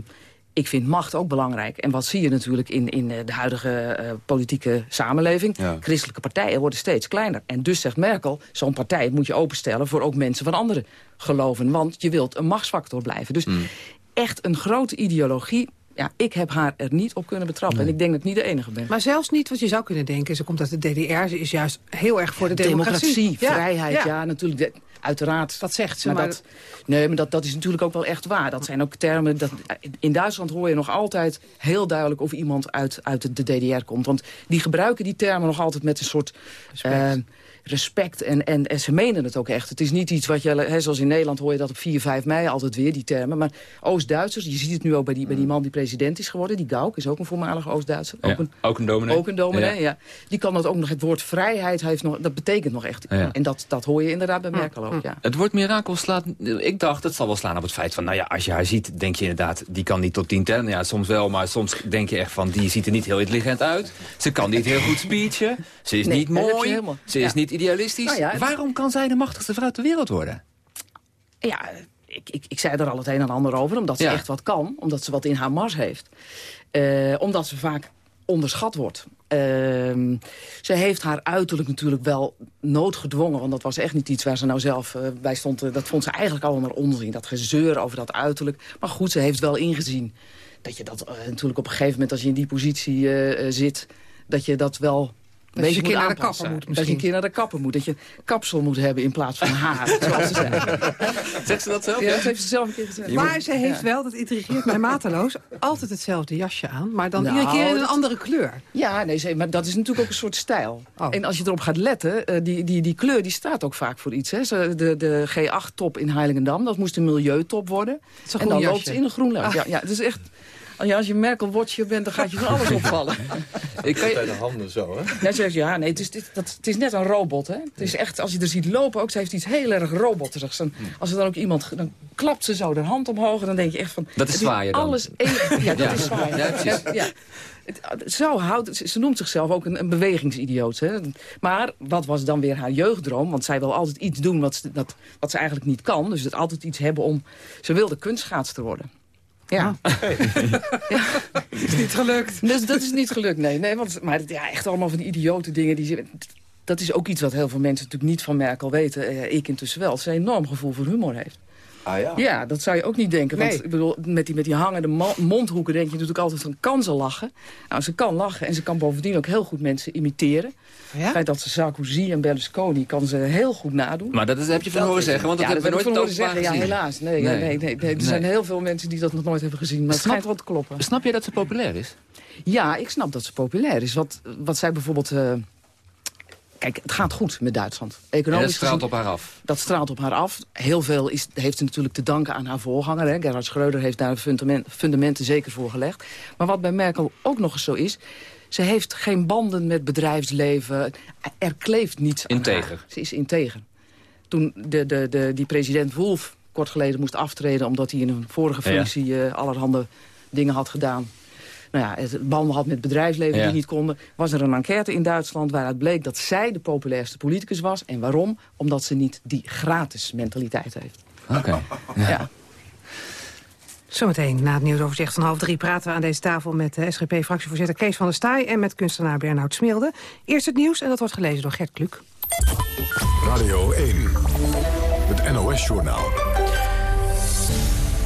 ik vind macht ook belangrijk. En wat zie je natuurlijk in, in eh, de huidige uh, politieke samenleving? Christelijke partijen worden steeds kleiner. En dus zegt Merkel, zo'n partij moet je openstellen... voor ook mensen van andere geloven. Want je wilt een machtsfactor blijven. Dus mm. Echt een grote ideologie ja, ik heb haar er niet op kunnen betrappen. En ik denk dat ik niet de enige ben. Maar zelfs niet wat je zou kunnen denken. Ze komt uit de DDR. Ze is juist heel erg voor de democratie. democratie vrijheid, ja, natuurlijk. uiteraard. Dat zegt ze. Maar, Dat, nee, maar dat, dat is natuurlijk ook wel echt waar. Dat zijn ook termen... Dat, in Duitsland hoor je nog altijd heel duidelijk... of iemand uit, uit de DDR komt. Want die gebruiken die termen nog altijd met een soort respect. En, en, en ze menen het ook echt. Het is niet iets wat je, hè, zoals in Nederland hoor je dat op 4, 5 mei altijd weer, die termen. Maar Oost-Duitsers, je ziet het nu ook bij die, bij die man die president is geworden. Die Gauk is ook een voormalige Oost-Duitser. ook, een, ook een dominee. Ook een dominee, ja. Die kan dat ook nog, het woord vrijheid, heeft nog, dat betekent nog echt. En dat, dat hoor je inderdaad bij Merkel ook, ja. Het woord mirakel slaat, ik dacht, het zal wel slaan op het feit van, nou ja, als je haar ziet, denk je inderdaad, die kan niet tot tien tellen. Ja, soms wel, maar soms denk je echt van, die ziet er niet heel intelligent uit. Ze kan niet heel goed speechen. Ze is niet mooi. Ze is niet idealistisch. Nou ja, Waarom kan zij de machtigste vrouw ter wereld worden? Ja, ik, ik, ik zei er al het een en ander over. Omdat ze echt wat kan. Omdat ze wat in haar mars heeft. Uh, omdat ze vaak onderschat wordt. Uh, ze heeft haar uiterlijk natuurlijk wel noodgedwongen. Want dat was echt niet iets waar ze nou zelf uh, bij stond. dat vond ze eigenlijk allemaal onzin. Dat gezeur over dat uiterlijk. Maar goed, ze heeft wel ingezien. Dat je dat natuurlijk op een gegeven moment als je in die positie zit... dat je dat wel dat je een keer naar de kapper moet Dat je een keer naar de kapper moet. Dat je kapsel moet hebben in plaats van haar. [laughs] zoals ze zei. [laughs] Zegt ze dat zelf? Ja, dat heeft ze zelf een keer gezegd. Maar ze heeft wel, dat intrigeert mij mateloos... altijd hetzelfde jasje aan, maar dan nou, iedere keer in een andere kleur. Ja, nee, maar dat is natuurlijk ook een soort stijl. Oh. En als je erop gaat letten, uh, die, die, die kleur die staat ook vaak voor iets. Hè. De, de G8-top in Heiligendam, dat moest een milieutop worden. En dan loopt ze in een groen ah. Ja, ja, het is echt... Ja, als je Merkel-watcher bent, dan gaat je van alles opvallen. [laughs] Ik kan je... de handen zo, hè? Ja, zegt, ja nee, het is, dit, dat, het is net een robot, hè? Het is echt, als je er ziet lopen ook, ze heeft iets heel erg roboterigs. En als er dan ook iemand, dan klapt ze zo de hand omhoog... en dan denk je echt van... Dat is zwaaien dan? Alles ja, dat is zwaaien. Ja, ja, Zo houdt, ze noemt zichzelf ook een, een bewegingsidioot. Hè? Maar wat was dan weer haar jeugddroom? Want zij wil altijd iets doen wat, dat, wat ze eigenlijk niet kan. Dus het altijd iets hebben om... Ze wilde kunstschaatster worden. Ja. [laughs] ja. [laughs] is niet gelukt. Dus dat is niet gelukt, nee. nee want, maar ja, echt allemaal van die idiote dingen. Die, dat is ook iets wat heel veel mensen natuurlijk niet van Merkel weten. Eh, ik intussen wel. Ze een enorm gevoel voor humor heeft. Ah, ja. ja, dat zou je ook niet denken. Want ik bedoel, met die, met die hangende mondhoeken denk je natuurlijk altijd van... kan ze lachen? Nou, ze kan lachen en ze kan bovendien ook heel goed mensen imiteren. Ja? Het feit dat ze Sarkozy en Berlusconi kan ze heel goed nadoen. Maar dat is, heb je van horen zeggen, want dat, ja, hebben we nooit horen zeggen. Ja, helaas. Nee, nee. nee, nee, nee. Er zijn heel veel mensen die dat nog nooit hebben gezien. Maar het schijnt wel te kloppen. Snap je dat ze populair is? Ja, ik snap dat ze populair is. Wat, wat zij bijvoorbeeld... Uh, Kijk, het gaat goed met Duitsland. Economisch dat straalt op haar af. Dat straalt op haar af. Heel veel is, heeft ze natuurlijk te danken aan haar voorganger. Hè. Gerhard Schreuder heeft daar fundament, fundamenten zeker voor gelegd. Maar wat bij Merkel ook nog eens zo is... ze heeft geen banden met bedrijfsleven. Er kleeft niets integer. aan haar. Ze is integer. toen de, de, de, die president Wolf kort geleden moest aftreden... omdat hij in een vorige functie uh, allerhande dingen had gedaan nou ja, het banden had met bedrijfsleven die niet konden... was er een enquête in Duitsland waaruit bleek dat zij de populairste politicus was. En waarom? Omdat ze niet die gratis mentaliteit heeft. Oké. ja. Zometeen na het nieuwsoverzicht van half drie praten we aan deze tafel met de SGP-fractievoorzitter Kees van der Staaij en met kunstenaar Bernhoud Smilde. Eerst het nieuws en dat wordt gelezen door Gert Kluk. Radio 1, het NOS-journaal.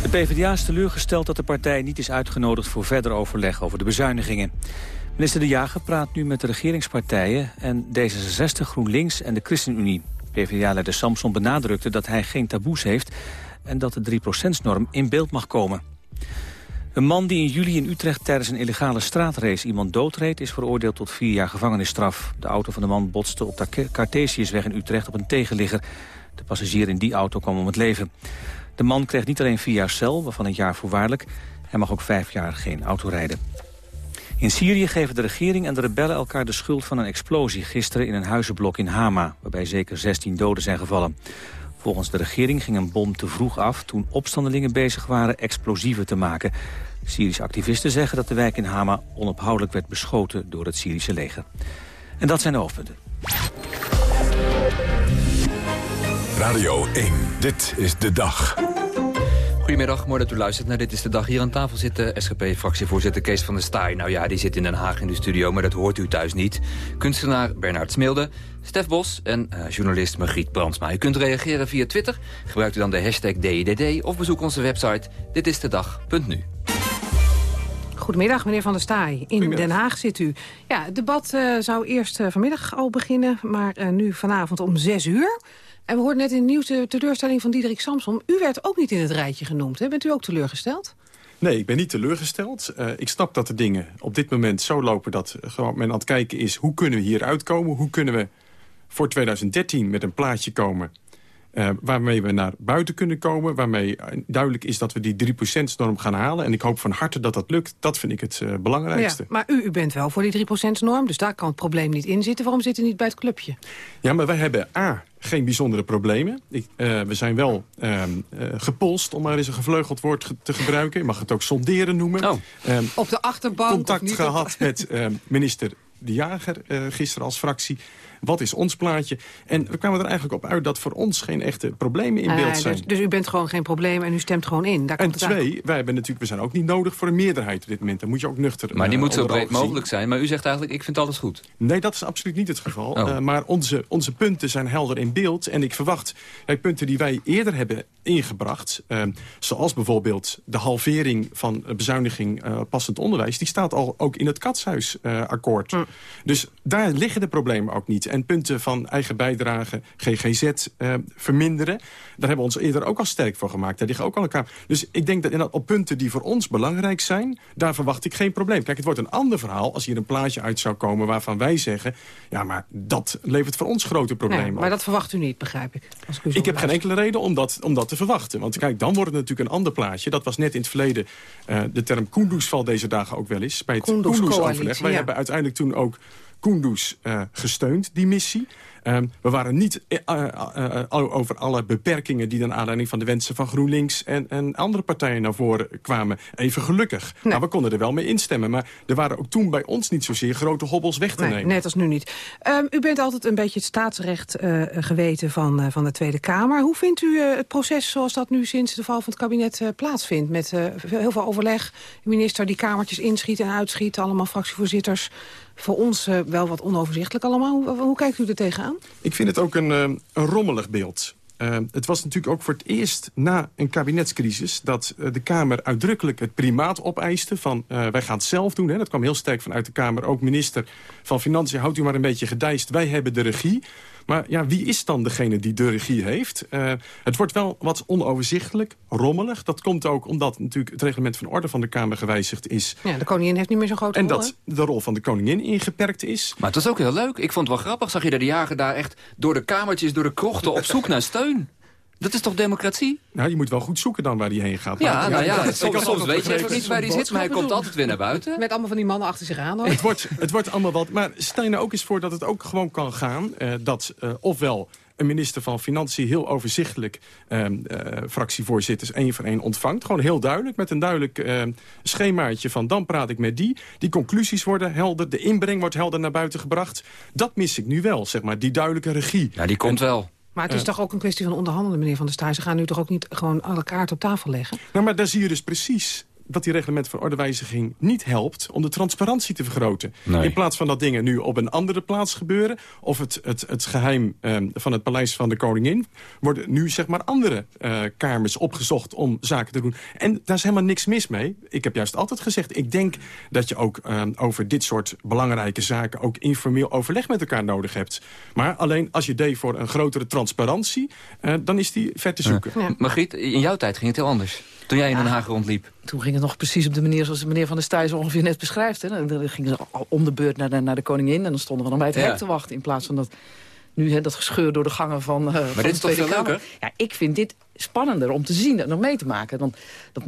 De PvdA is teleurgesteld dat de partij niet is uitgenodigd voor verder overleg over de bezuinigingen. Minister De Jager praat nu met de regeringspartijen en D66, GroenLinks en de ChristenUnie. PvdA-leider Samson benadrukte dat hij geen taboes heeft en dat de 3%-norm in beeld mag komen. Een man die in juli in Utrecht tijdens een illegale straatrace iemand doodreed... is veroordeeld tot vier jaar gevangenisstraf. De auto van de man botste op de Cartesiusweg in Utrecht op een tegenligger. De passagier in die auto kwam om het leven. De man kreeg niet alleen vier jaar cel, waarvan een jaar voorwaardelijk. Hij mag ook vijf jaar geen auto rijden. In Syrië geven de regering en de rebellen elkaar de schuld van een explosie gisteren in een huizenblok in Hama, waarbij zeker 16 doden zijn gevallen. Volgens de regering ging een bom te vroeg af toen opstandelingen bezig waren explosieven te maken. Syrische activisten zeggen dat de wijk in Hama onophoudelijk werd beschoten door het Syrische leger. En dat zijn de hoofdpunten. Radio 1, dit is de dag. Goedemiddag, mooi dat u luistert naar Dit is de Dag. Hier aan tafel zit de SGP-fractievoorzitter Kees van der Staaij. Nou ja, die zit in Den Haag in de studio, maar dat hoort u thuis niet. Kunstenaar Bernard Smilde, Stef Bos en uh, journalist Margriet Brandsma. U kunt reageren via Twitter. Gebruikt u dan de hashtag DIDD of bezoek onze website ditistedag.nu. Goedemiddag, meneer Van der Staaij. In Den Haag zit u. Ja, het debat uh, zou eerst uh, vanmiddag al beginnen, maar nu vanavond om zes uur. En we hoorden net in het nieuws de teleurstelling van Diederik Samsom. U werd ook niet in het rijtje genoemd. Hè? Bent u ook teleurgesteld? Nee, ik ben niet teleurgesteld. Uh, ik snap dat de dingen op dit moment zo lopen dat gewoon men aan het kijken is... hoe kunnen we hier uitkomen? Hoe kunnen we voor 2013 met een plaatje komen... Uh, waarmee we naar buiten kunnen komen. Waarmee duidelijk is dat we die 3%-norm gaan halen. En ik hoop van harte dat dat lukt. Dat vind ik het uh, belangrijkste. Ja, maar u, u bent wel voor die 3%-norm, dus daar kan het probleem niet in zitten. Waarom zit u niet bij het clubje? Ja, maar wij hebben A, geen bijzondere problemen. Ik, uh, we zijn wel uh, uh, gepolst, om maar eens een gevleugeld woord ge te gebruiken. Je mag het ook sonderen noemen. Oh. op de achterbank? Contact gehad met minister De Jager gisteren als fractie. Wat is ons plaatje? En we kwamen er eigenlijk op uit dat voor ons geen echte problemen in beeld zijn. Dus, dus, u bent gewoon geen probleem en u stemt gewoon in? Daar en twee, wij hebben natuurlijk, we zijn ook niet nodig voor een meerderheid op dit moment. Dan moet je ook nuchter Maar die moet zo breed mogelijk zijn. Maar u zegt eigenlijk, ik vind alles goed. Nee, dat is absoluut niet het geval. Oh. Uh, maar onze, onze punten zijn helder in beeld. En ik verwacht kijk, punten die wij eerder hebben ingebracht... Uh, zoals bijvoorbeeld de halvering van bezuiniging uh, passend onderwijs... die staat al ook in het Katshuisakkoord. Mm. Dus daar liggen de problemen ook niet en punten van eigen bijdrage, GGZ, uh, verminderen. Daar hebben we ons eerder ook al sterk voor gemaakt. Daar liggen ook al elkaar. Dus ik denk dat op punten die voor ons belangrijk zijn... daar verwacht ik geen probleem. Kijk, het wordt een ander verhaal als hier een plaatje uit zou komen... waarvan wij zeggen, ja, maar dat levert voor ons grote problemen nee, Maar dat verwacht u niet, begrijp ik. Als ik, ik heb geen enkele reden om dat, om dat te verwachten. Want kijk, dan wordt het natuurlijk een ander plaatje. Dat was net in het verleden, uh, de term Koendoes valt deze dagen ook wel eens. Bij het Koendoes-overleg. Wij ja. hebben uiteindelijk toen ook Kunduz uh, gesteund, die missie. Um, we waren niet uh, uh, over alle beperkingen die dan aanleiding van de wensen van GroenLinks en, en andere partijen naar voren kwamen. Even gelukkig. Nee. Nou, we konden er wel mee instemmen. Maar er waren ook toen bij ons niet zozeer grote hobbels weg te nee, nemen. Net als nu niet. Um, u bent altijd een beetje het staatsrecht geweten van, van de Tweede Kamer. Hoe vindt u het proces zoals dat nu sinds de val van het kabinet plaatsvindt? Met heel veel overleg, de minister die kamertjes inschiet en uitschiet, allemaal fractievoorzitters voor ons uh, wel wat onoverzichtelijk allemaal. Hoe, kijkt u er tegenaan? Ik vind het ook een, uh, een rommelig beeld. Uh, het was natuurlijk ook voor het eerst na een kabinetscrisis... dat de Kamer uitdrukkelijk het primaat opeiste van... wij gaan het zelf doen. Hè. Dat kwam heel sterk vanuit de Kamer. Ook minister van Financiën, houdt u maar een beetje gedijst. Wij hebben de regie. Maar ja, wie is dan degene die de regie heeft? Uh, het wordt wel wat onoverzichtelijk, rommelig. Dat komt ook omdat natuurlijk het reglement van orde van de Kamer gewijzigd is. Ja, de koningin heeft niet meer zo'n grote en rol. En dat de rol van de koningin ingeperkt is. Maar het was ook heel leuk. Ik vond het wel grappig. Zag je de jager daar echt door de kamertjes, door de krochten op zoek naar steun? Dat is toch democratie? Nou, je moet wel goed zoeken dan waar hij heen gaat. Ja, nou ja, ja soms, soms weet je even niet waar hij zit, maar hij komt altijd weer naar buiten. Met allemaal van die mannen achter zich aan. Hoor. Het, wordt, het wordt allemaal wat. Maar stel je nou ook eens voor dat het ook gewoon kan gaan. Uh, dat uh, ofwel een minister van Financiën heel overzichtelijk ehm, eh, fractievoorzitters één voor één ontvangt. Gewoon heel duidelijk, met een duidelijk ehm, schemaatje van dan praat ik met die. Die conclusies worden helder, de inbreng wordt helder naar buiten gebracht. Dat mis ik nu wel, zeg maar, die duidelijke regie. Ja, die komt wel. Maar het is toch ook een kwestie van onderhandelen, meneer Van der Staaij. Ze gaan nu toch ook niet gewoon alle kaarten op tafel leggen? Nou, maar daar zie je dus precies dat die reglement van ordewijziging niet helpt om de transparantie te vergroten. In plaats van dat dingen nu op een andere plaats gebeuren... of het, het, het geheim ehm, van het paleis van de koningin... worden nu zeg maar andere uh, kamers opgezocht om zaken te doen. En daar is helemaal niks mis mee. Ik heb juist altijd gezegd, ik denk dat je ook ehm, over dit soort belangrijke zaken... ook informeel overleg met elkaar nodig hebt. Maar alleen als je deed voor een grotere transparantie... Uh, dan is die ver te zoeken. Ja. Margriet, in jouw tijd ging het heel anders. Toen jij in Den Haag rondliep. Toen ging het nog precies op de manier zoals de meneer Van der Staaij ongeveer net beschrijft. Hè. Dan gingen ze om de beurt naar de, naar de koningin en dan stonden we dan bij het hek te wachten. In plaats van dat, nu, hè, dat gescheur door de gangen van uh, Maar van dit is toch veel leuker? Ja, ik vind dit spannender om te zien en nog mee te maken. Dan, dan,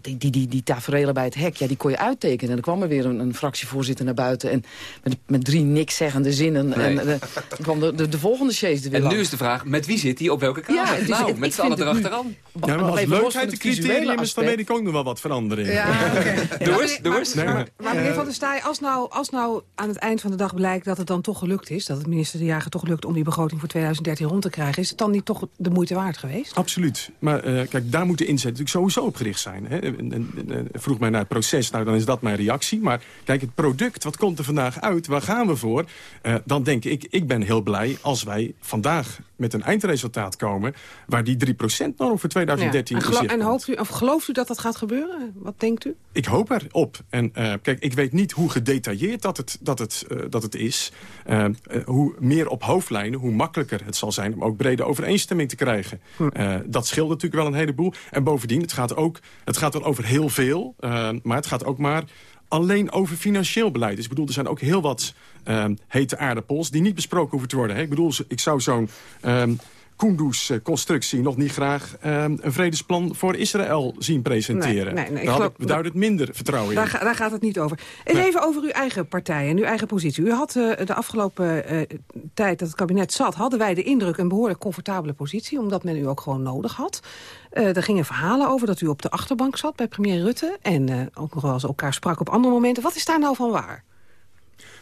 die, die, die, die tafereelen bij het hek, ja, die kon je uittekenen. En dan kwam er weer een, een fractievoorzitter naar buiten... en met, met drie niks zeggende zinnen. Nee. En, en dan kwam de, de, de volgende chase er weer En lang. nu is de vraag, met wie zit hij op welke kamer? Ja, dus nou, met z'n allen erachteraan. Ja, maar als leukheid het een criterium is, dan weet ik ook nog wel wat veranderen. [laughs] Ja, Doe eens, doe maar, eens. Maar, maar- maar meneer Van der Staaij, als nou, als nou aan het eind van de dag blijkt dat het dan toch gelukt is... dat het minister De Jager toch lukt om die begroting voor 2013 rond te krijgen... is het dan niet toch de moeite waard geweest? Absoluut. Maar eh, kijk, daar moet de inzet natuurlijk sowieso op gericht zijn. Hè? Vroeg mij naar het proces, nou dan is dat mijn reactie. Maar kijk, het product, wat komt er vandaag uit? Waar gaan we voor? Eh, dan denk ik, ik ben heel blij als wij vandaag met een eindresultaat komen... waar die 3%-norm voor 2013 en, in gelo- zicht en hoopt u, of gelooft u dat dat gaat gebeuren? Wat denkt u? Ik hoop erop. En eh, kijk, ik weet niet hoe gedetailleerd dat het, dat het, eh, dat het is. Eh, hoe meer op hoofdlijnen, hoe makkelijker het zal zijn... om ook brede overeenstemming te krijgen. Eh, dat scheelt natuurlijk wel een heleboel. En bovendien, het gaat, ook, het gaat wel over heel veel. maar het gaat ook maar alleen over financieel beleid. Dus ik bedoel, er zijn ook heel wat eh, hete aardappels... die niet besproken hoeven te worden. Hè? Ik bedoel, ik zou zo'n... ehm, Kunduz-constructie nog niet graag ehm, een vredesplan voor Israël zien presenteren. Nee, nee, nee, Daar had geloof- ik beduidend minder vertrouwen in. Daar, ga- daar gaat het niet over. En even over uw eigen partij en uw eigen positie. U had eh, de afgelopen eh, tijd dat het kabinet zat... hadden wij de indruk een behoorlijk comfortabele positie... omdat men u ook gewoon nodig had. Eh, er gingen verhalen over dat u op de achterbank zat bij premier Rutte... en ook nog wel eens elkaar sprak op andere momenten. Wat is daar nou van waar?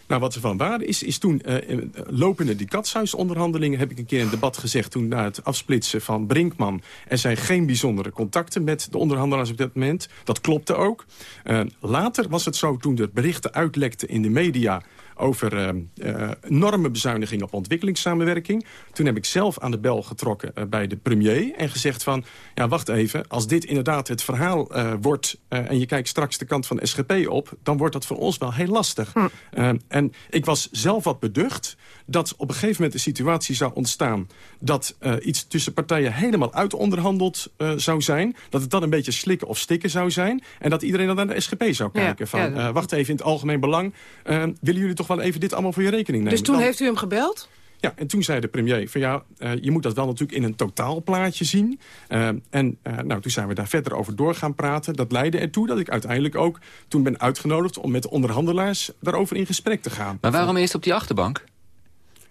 Nou, wat er van waarde is, is toen eh, eh, lopende die katshuisonderhandelingen... heb ik een keer in debat gezegd toen na het afsplitsen van Brinkman... er zijn geen bijzondere contacten met de onderhandelaars op dat moment. Dat klopte ook. Eh, later was het zo, toen de berichten uitlekten in de media over eh, enorme bezuinigingen op ontwikkelingssamenwerking. Toen heb ik zelf aan de bel getrokken eh, bij de premier en gezegd van... ja, wacht even, als dit inderdaad het verhaal eh, wordt... en je kijkt straks de kant van de SGP op... dan wordt dat voor ons wel heel lastig. Eh, en ik was zelf wat beducht dat op een gegeven moment een situatie zou ontstaan... dat iets tussen partijen helemaal uitonderhandeld zou zijn. Dat het dan een beetje slikken of stikken zou zijn. En dat iedereen dan naar de SGP zou Ja, kijken. van, ja. wacht even, in het algemeen belang... eh, willen jullie toch wel even dit allemaal voor je rekening nemen? Dus toen Dan- heeft u hem gebeld? ja, en toen zei de premier van ja, eh, je moet dat wel natuurlijk in een totaalplaatje zien. Eh, en eh, nou, toen zijn we daar verder over door gaan praten. Dat leidde ertoe dat ik uiteindelijk ook toen ben uitgenodigd... om met de onderhandelaars daarover in gesprek te gaan. Maar waarom eerst op die achterbank?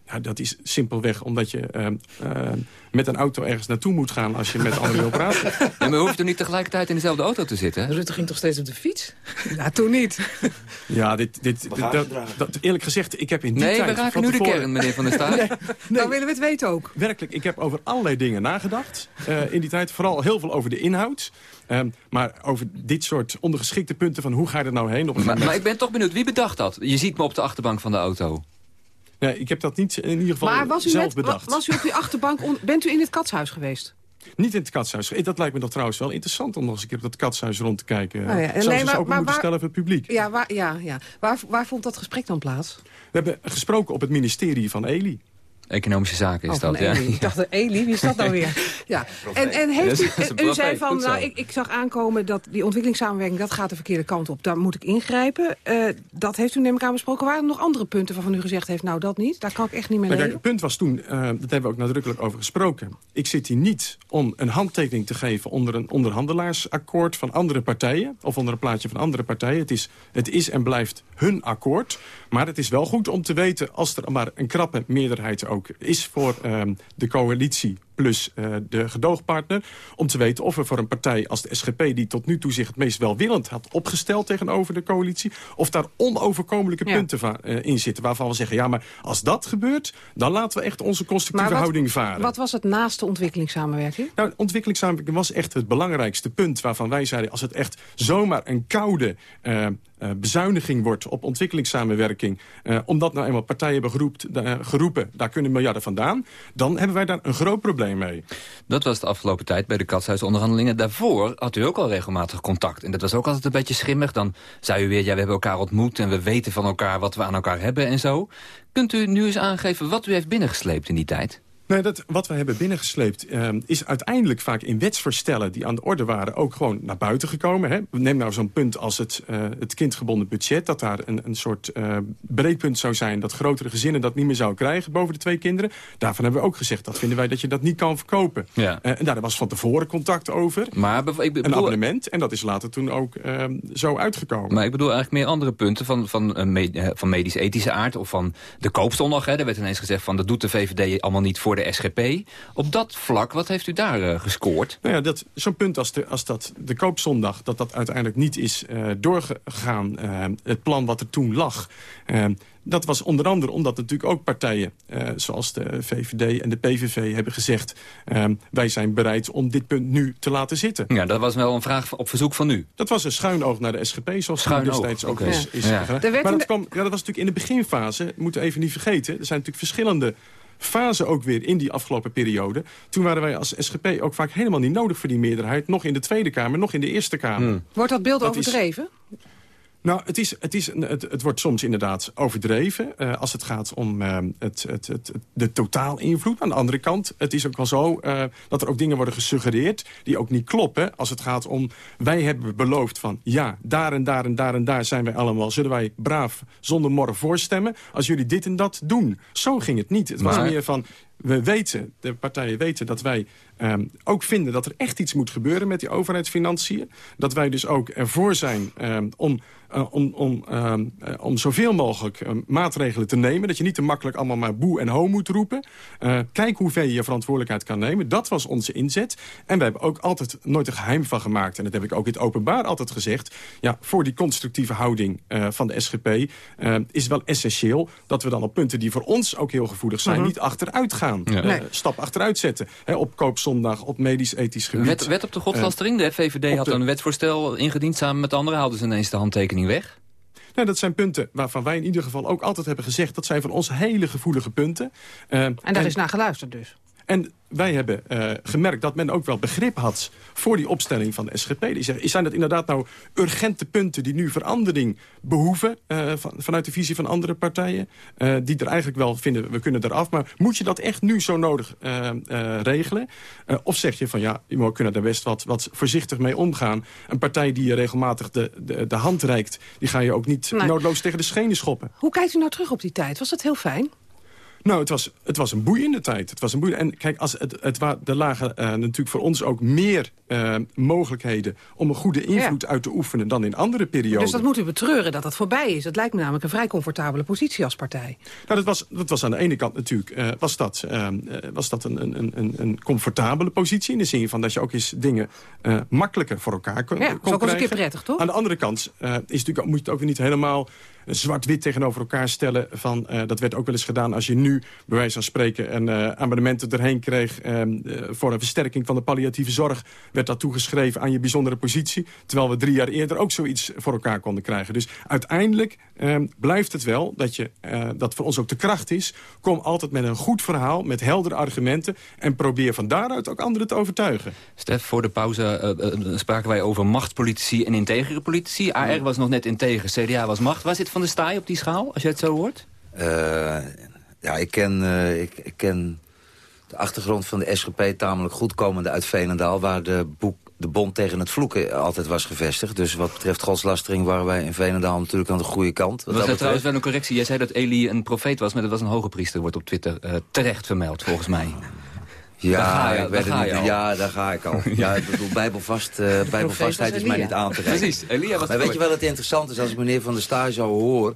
Ja, dat is simpelweg omdat je eh, eh, met een auto ergens naartoe moet gaan... als je met anderen wil praten. [laughs] Ja, maar je toch niet tegelijkertijd in dezelfde auto te zitten? Rutte ging toch steeds op de fiets? [laughs] Ja, toen niet. Ja, dit, dit, dat, dat, eerlijk gezegd, ik heb in die Nee, tijd... we raken nu de kern, meneer Van der Staaij. [laughs] Nee, Dan willen we het weten ook. Werkelijk, ik heb over allerlei dingen nagedacht eh, in die tijd. Vooral heel veel over de inhoud. Ehm, maar over dit soort ondergeschikte punten van hoe ga je er nou heen? Op Maar, maar ik ben toch benieuwd, wie bedacht dat? Je ziet me op de achterbank van de auto. Nee, ik heb dat niet in ieder geval Maar was u, zelf met, bedacht. wa- was u op die achterbank... on- bent u in het katshuis geweest? Niet in het katshuis. Dat lijkt me toch trouwens wel interessant om nog eens een keer op dat katshuis rond te kijken. Oh ja, en Zelfs nee, maar- ook maar moeten waar- stellen voor het publiek. Ja, waar, ja, ja. Waar, waar vond dat gesprek dan plaats? We hebben gesproken op het ministerie van Eli. Economische zaken is Oh, dat, ja. Ik dacht, Eli, wie is dat nou weer? [laughs] Ja. En, en heeft dat u, zei van, nou, ik, ik zag aankomen dat die ontwikkelingssamenwerking, dat gaat de verkeerde kant op. Daar moet ik ingrijpen. Eh, dat heeft u neem ik aan besproken. Waren er nog andere punten waarvan u gezegd heeft, nou dat niet? Daar kan ik echt niet mee Maar leven. het punt was toen, eh, dat hebben we ook nadrukkelijk over gesproken. Ik zit hier niet om een handtekening te geven onder een onderhandelaarsakkoord van andere partijen. Of onder een plaatje van andere partijen. Het is, het is en blijft hun akkoord. Maar het is wel goed om te weten, als er maar een krappe meerderheid ook is voor ehm, de coalitie plus uh, de gedoogpartner... om te weten of er voor een partij als de SGP... die tot nu toe zich het meest welwillend had opgesteld tegenover de coalitie... of daar onoverkomelijke punten van, uh, in zitten waarvan we zeggen... ja, maar als dat gebeurt, dan laten we echt onze constructieve wat, houding varen. Wat was het naaste ontwikkelingssamenwerking? Nou, ontwikkelingssamenwerking was echt het belangrijkste punt... waarvan wij zeiden, als het echt zomaar een koude... Uh, uh, bezuiniging wordt op ontwikkelingssamenwerking... Omdat nou eenmaal partijen hebben geroept, geroepen... daar kunnen miljarden vandaan... dan hebben wij daar een groot probleem mee. Dat was de afgelopen tijd bij de katshuisonderhandelingen. Daarvoor had u ook al regelmatig contact. En dat was ook altijd een beetje schimmig. Dan zei u weer, ja, we hebben elkaar ontmoet... en we weten van elkaar wat we aan elkaar hebben en zo. Kunt u nu eens aangeven wat u heeft binnengesleept in die tijd? Nee, dat, wat we hebben binnengesleept uh, is uiteindelijk vaak in wetsvoorstellen die aan de orde waren ook gewoon naar buiten gekomen. Hè. Neem nou zo'n punt als het, uh, het kindgebonden budget. Dat daar een, een soort uh, breekpunt zou zijn dat grotere gezinnen dat niet meer zouden krijgen boven de twee kinderen. Daarvan hebben we ook gezegd, dat vinden wij dat je dat niet kan verkopen. Ja. en daar was van tevoren contact over. Maar ik bedoel... Een abonnement. En dat is later toen ook ehm, zo uitgekomen. Maar ik bedoel eigenlijk meer andere punten van, van, me van medisch-ethische aard of van de koopstondag. Hè. Er werd ineens gezegd van dat doet de VVD allemaal niet voor de SGP. Op dat vlak, wat heeft u daar uh, gescoord? Nou ja, zo'n punt als, de, als dat de koopzondag... dat dat uiteindelijk niet is uh, doorgegaan, uh, het plan wat er toen lag... Dat was onder andere omdat natuurlijk ook partijen... Uh, zoals de VVD en de PVV hebben gezegd... Wij zijn bereid om dit punt nu te laten zitten. Ja, dat was wel een vraag op verzoek van u. Dat was een schuin oog naar de SGP, zoals schuin destijds ook is, is ja. Maar dat, kwam, ja, dat was natuurlijk in de beginfase, moeten we even niet vergeten... er zijn natuurlijk verschillende fase ook weer in die afgelopen periode. Toen waren wij als SGP ook vaak helemaal niet nodig voor die meerderheid. Nog in de Tweede Kamer, nog in de Eerste Kamer. Hmm. Wordt dat beeld overdreven? Nou, het, is, het, is, het, het wordt soms inderdaad overdreven uh, als het gaat om uh, het, het, het, de totaalinvloed. Aan de andere kant, het is ook wel zo uh, dat er ook dingen worden gesuggereerd... die ook niet kloppen als het gaat om... wij hebben beloofd van ja, daar en daar en daar en daar zijn wij allemaal... zullen wij braaf zonder morgen voorstemmen als jullie dit en dat doen. Zo ging het niet. Het was meer van we weten, de partijen weten dat wij um, ook vinden dat er echt iets moet gebeuren met die overheidsfinanciën. Dat wij dus ook ervoor zijn um, om, uh, om, om, uh, om zoveel mogelijk maatregelen te nemen. Dat je niet te makkelijk allemaal maar boe en ho moet roepen. Uh, kijk hoe ver je je verantwoordelijkheid kan nemen. Dat was onze inzet. En we hebben ook altijd nooit een geheim van gemaakt. En dat heb ik ook in het openbaar altijd gezegd. Ja, voor die constructieve houding van de SGP is wel essentieel... dat we dan op punten die voor ons ook heel gevoelig zijn... -huh. niet achteruit gaan. Ja. Nee. stap achteruit zetten. He, op koopzondag, op medisch-ethisch gebied. Wet, wet op de godslastering. De VVD had de... een wetsvoorstel ingediend samen met anderen. Haalden ze ineens de handtekening weg. Nou, dat zijn punten waarvan wij in ieder geval ook altijd hebben gezegd... dat zijn van ons hele gevoelige punten. Uh, en daar en, is naar geluisterd dus? En wij hebben uh, gemerkt dat men ook wel begrip had voor die opstelling van de SGP. Die zeggen, zijn dat inderdaad nou urgente punten die nu verandering behoeven... Uh, van, vanuit de visie van andere partijen? Uh, die er eigenlijk wel vinden, we kunnen eraf. Maar moet je dat echt nu zo nodig regelen? of zeg je van, ja, we kunnen daar best wat, wat voorzichtig mee omgaan. Een partij die je regelmatig de, de, de hand reikt... die ga je ook niet noodloos tegen de schenen schoppen. Hoe kijkt u nou terug op die tijd? Was dat heel fijn? Nou, het was, het was een boeiende tijd. Het was een boeiende, en kijk, als het, het, er lagen uh, natuurlijk voor ons ook meer uh, mogelijkheden... om een goede invloed ja. uit te oefenen dan in andere perioden. Dus dat moet u betreuren dat dat voorbij is. Het lijkt me namelijk een vrij comfortabele positie als partij. Nou, dat was, dat was aan de ene kant natuurlijk uh, was dat, was dat een, een, een, een comfortabele positie... in de zin van dat je ook eens dingen makkelijker voor elkaar kon, ja, kon krijgen. Ja, een keer prettig, toch? Aan de andere kant is natuurlijk, moet je het ook niet helemaal zwart-wit tegenover elkaar stellen. Van, uh, dat werd ook wel eens gedaan als je nu, bij wijze van spreken... een uh, amendementen erheen kreeg uh, voor een versterking van de palliatieve zorg... werd dat toegeschreven aan je bijzondere positie. Terwijl we drie jaar eerder ook zoiets voor elkaar konden krijgen. Dus uiteindelijk blijft het wel dat, je, dat voor ons ook de kracht is... kom altijd met een goed verhaal, met heldere argumenten... en probeer van daaruit ook anderen te overtuigen. Stef, voor de pauze spraken wij over machtspolitici en integere politici. AR was nog net integer, CDA was macht. Waar zit van de staai op die schaal, als je het zo hoort? Uh, ja, ik ken, uh, ik, ik, ken de achtergrond van de SGP tamelijk goed komende uit Veenendaal... waar de, boek, de bond tegen het vloeken altijd was gevestigd. Dus wat betreft godslastering waren wij in Veenendaal natuurlijk aan de goede kant. Was dat, dat trouwens wel een correctie? Jij zei dat Eli een profeet was, maar dat was een hoge priester, wordt op Twitter uh, terecht vermeld, volgens mij. Ja, daar ga je, ik weet het niet. Ja, daar ga ik al. [laughs] Ja, ik bedoel, bijbelvast, uh, bijbelvastheid is mij niet aan te reiken. Precies, Elia was Maar weet je wel het interessant is als ik meneer Van der Staaij zo hoor...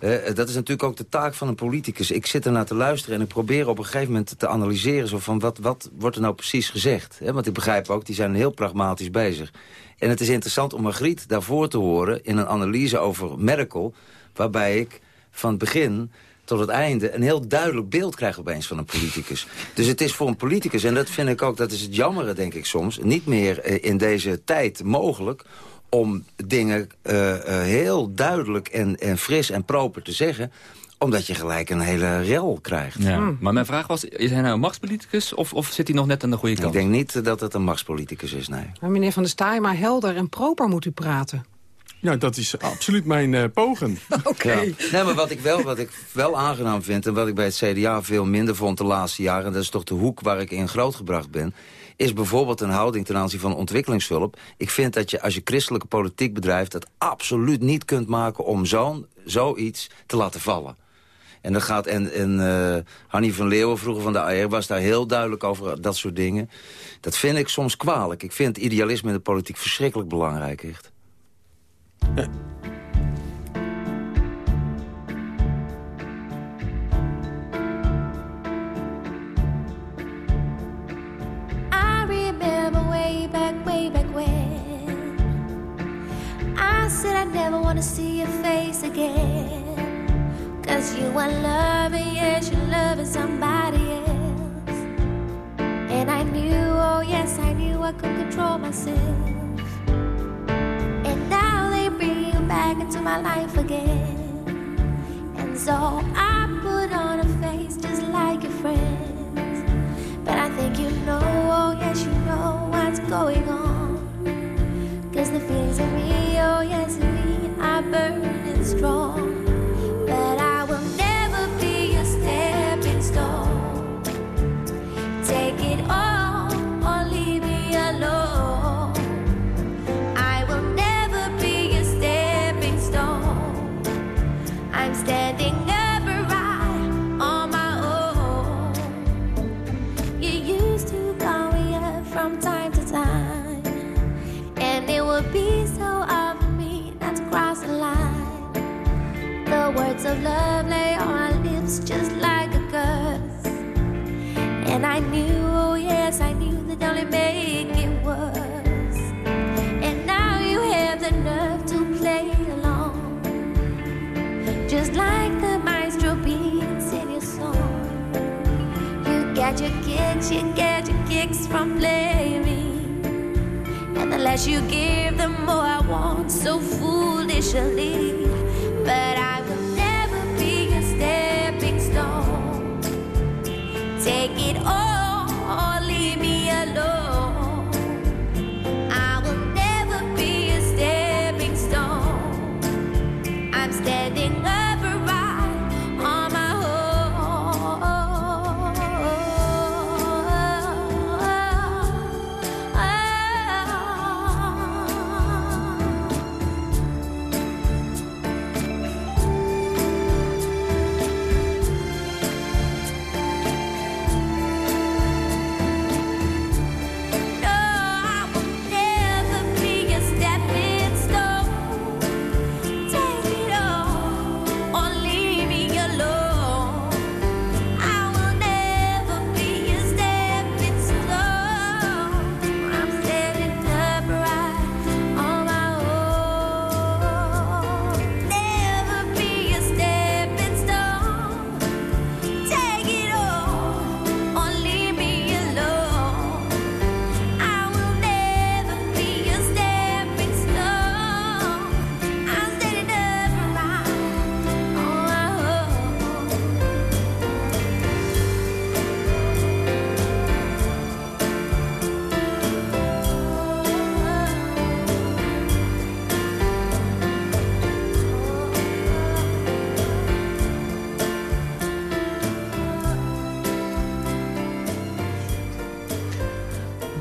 Uh, dat is natuurlijk ook de taak van een politicus. Ik zit er naar te luisteren en ik probeer op een gegeven moment te analyseren... Zo van wat, wat wordt er nou precies gezegd? Want ik begrijp ook, die zijn heel pragmatisch bezig. En het is interessant om Margriet daarvoor te horen... in een analyse over Merkel... waarbij ik van het begin tot het einde een heel duidelijk beeld krijg opeens van een politicus. Dus het is voor een politicus, en dat vind ik ook, dat is het jammere denk ik soms... niet meer eh, in deze tijd mogelijk om dingen uh, uh, heel duidelijk en, en fris en proper te zeggen omdat je gelijk een hele rel krijgt. Ja. Hmm. Maar mijn vraag was, is hij nou een machtspoliticus... Of, of zit hij nog net aan de goede kant? Ik denk niet dat het een machtspoliticus is, nee. Maar meneer Van der Staaij, maar helder en proper moet u praten. Ja, dat is absoluut mijn uh, pogen. [laughs] Oké. Ja. Nee, maar wat ik, wel, wat ik wel aangenaam vind... en wat ik bij het CDA veel minder vond de laatste jaren... en dat is toch de hoek waar ik in grootgebracht ben is bijvoorbeeld een houding ten aanzien van ontwikkelingshulp. Ik vind dat je als je christelijke politiek bedrijft... het absoluut niet kunt maken om zo'n zoiets te laten vallen. En dat gaat, en, en uh, Hannie van Leeuwen, vroeger van de AR, was daar heel duidelijk over dat soort dingen. Dat vind ik soms kwalijk. Ik vind idealisme in de politiek verschrikkelijk belangrijk, echt. Ja. said I never wanna see your face again. Cause you loving, yes, you're loving somebody else. And I knew, oh yes, I knew I could control myself. Back into my life again. And so I put on a face just like your friends. But I think you know, oh yes, you know what's going on. Cause the feelings in me, oh yes, in me are burning strong. I'm standing upright on my own. You used to call me up from time to time. And it would be so hard for me not to cross the line. The words of love lay on my lips just like a curse. And I knew, oh yes, I knew that only make get your kicks, you get your kicks from playing. And the less you give, the more I want so foolishly. But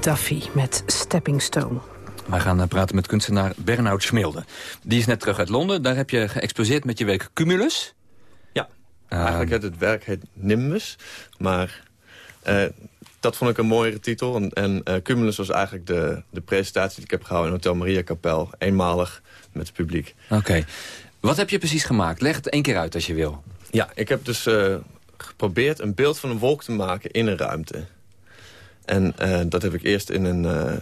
Duffy met Stepping Stone. Wij gaan eh, praten met kunstenaar Bernard Schmilde. Die is net terug uit Londen. Daar heb je geëxposeerd met je werk Cumulus. Ja, eigenlijk het, het werk heet Nimbus. Maar eh, dat vond ik een mooiere titel. En, en eh, Cumulus was eigenlijk de, de presentatie die ik heb gehouden in Hotel Maria Kapel. Eenmalig met het publiek. Oké. Wat heb je precies gemaakt? Leg het één keer uit als je wil. Ja, ik heb dus uh, geprobeerd een beeld van een wolk te maken in een ruimte. En uh, dat heb ik eerst in een, uh,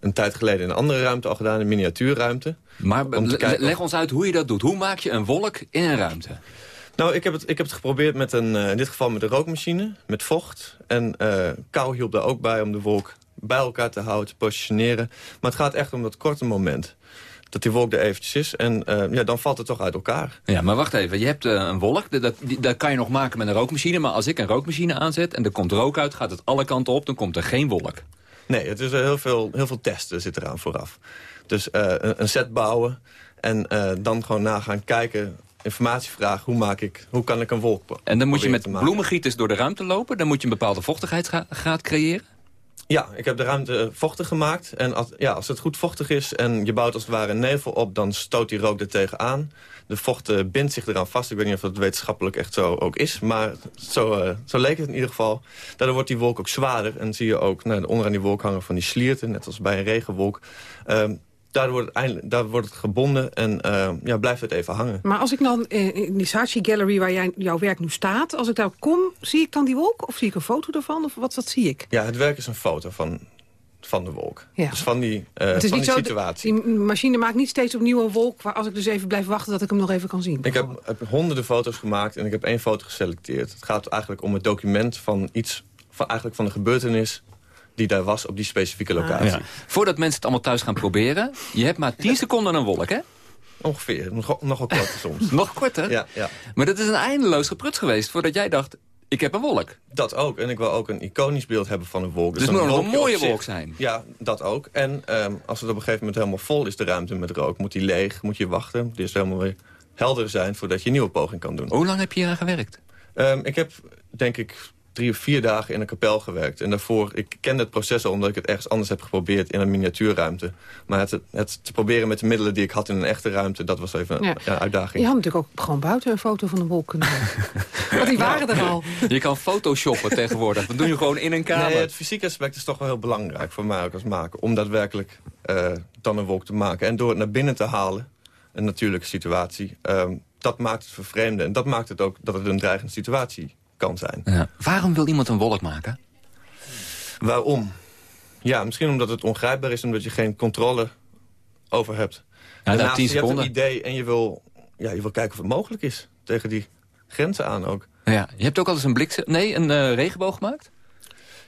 een tijd geleden in een andere ruimte al gedaan, een miniatuurruimte. Maar leg ons uit hoe je dat doet. Hoe maak je een wolk in een ruimte? Nou, ik heb het, ik heb het geprobeerd met een, uh, in dit geval met een rookmachine, met vocht. En kou hielp daar ook bij om de wolk bij elkaar te houden, te positioneren. Maar het gaat echt om dat korte moment. Dat die wolk er eventjes is en uh, ja, dan valt het toch uit elkaar. Ja, maar wacht even. Je hebt een wolk, dat, dat, dat kan je nog maken met een rookmachine. Maar als ik een rookmachine aanzet en er komt rook uit, gaat het alle kanten op. Dan komt er geen wolk. Nee, het is heel veel, heel veel testen zit eraan vooraf. Dus een, een set bouwen en dan gewoon na gaan kijken informatie vragen. Hoe, maak ik, hoe kan ik een wolk En dan moet je met bloemengieters door de ruimte lopen. Dan moet je een bepaalde vochtigheidsgraad creëren. Ja, ik heb de ruimte vochtig gemaakt. En als, ja, als het goed vochtig is en je bouwt als het ware een nevel op... dan stoot die rook er tegenaan. De vocht bindt zich eraan vast. Ik weet niet of dat wetenschappelijk echt zo ook is. Maar zo, uh, zo leek het in ieder geval. Daardoor wordt die wolk ook zwaarder. En zie je ook nou, onderaan die wolk hangen van die slierten. Net als bij een regenwolk. Uh, daar wordt, het daar wordt het gebonden en uh, ja, blijft het even hangen. Maar als ik dan in die Saatchi Gallery waar jij, jouw werk nu staat... als ik daar kom, zie ik dan die wolk? Of zie ik een foto ervan? Of wat, wat zie ik? Ja, het werk is een foto van, van de wolk. Ja. Dus van die, uh, het is van niet die zo, situatie. Die machine maakt niet steeds opnieuw een wolk... waar als ik dus even blijf wachten dat ik hem nog even kan zien. Ik heb, heb honderden foto's gemaakt en ik heb één foto geselecteerd. Het gaat eigenlijk om het document van iets... Van, eigenlijk van de gebeurtenis die daar was op die specifieke locatie. Ja. Voordat mensen het allemaal thuis gaan proberen... je hebt maar 10 seconden een wolk, hè? Ongeveer, nog, nogal korter [laughs] soms. nog korter? Ja, ja. Maar dat is een eindeloos gepruts geweest voordat jij dacht... ik heb een wolk. Dat ook. En ik wil ook een iconisch beeld hebben van een wolk. Dus, dus het moet een mooie wolk zijn. Ja, dat ook. En um, als het op een gegeven moment helemaal vol is, de ruimte met rook... moet die leeg, moet je wachten. Die is helemaal weer helder zijn voordat je een nieuwe poging kan doen. Hoe lang heb je hier aan gewerkt? Um, ik heb, denk ik, drie of vier dagen in een kapel gewerkt. En daarvoor, ik kende het proces al omdat ik het ergens anders heb geprobeerd in een miniatuurruimte. Maar het, het te proberen met de middelen die ik had in een echte ruimte, dat was even een uitdaging. Je had natuurlijk ook gewoon buiten een foto van een wolk kunnen maken. [laughs] Want die waren er al. Je kan photoshoppen tegenwoordig. Dat doe je gewoon in een kamer. Nee, het fysieke aspect is toch wel heel belangrijk voor mij ook als maker. Om daadwerkelijk uh, dan een wolk te maken. En door het naar binnen te halen, een natuurlijke situatie... Um, dat maakt het vervreemden. En dat maakt het ook dat het een dreigende situatie kan zijn. Ja. Waarom wil iemand een wolk maken? Waarom? Ja, misschien omdat het ongrijpbaar is... omdat je geen controle over hebt. Ja, Daarnaast, je hebt een idee en je wil, ja, je wil kijken of het mogelijk is. Tegen die grenzen aan ook. Ja, je hebt ook al eens een blik... Nee, een uh, regenboog gemaakt?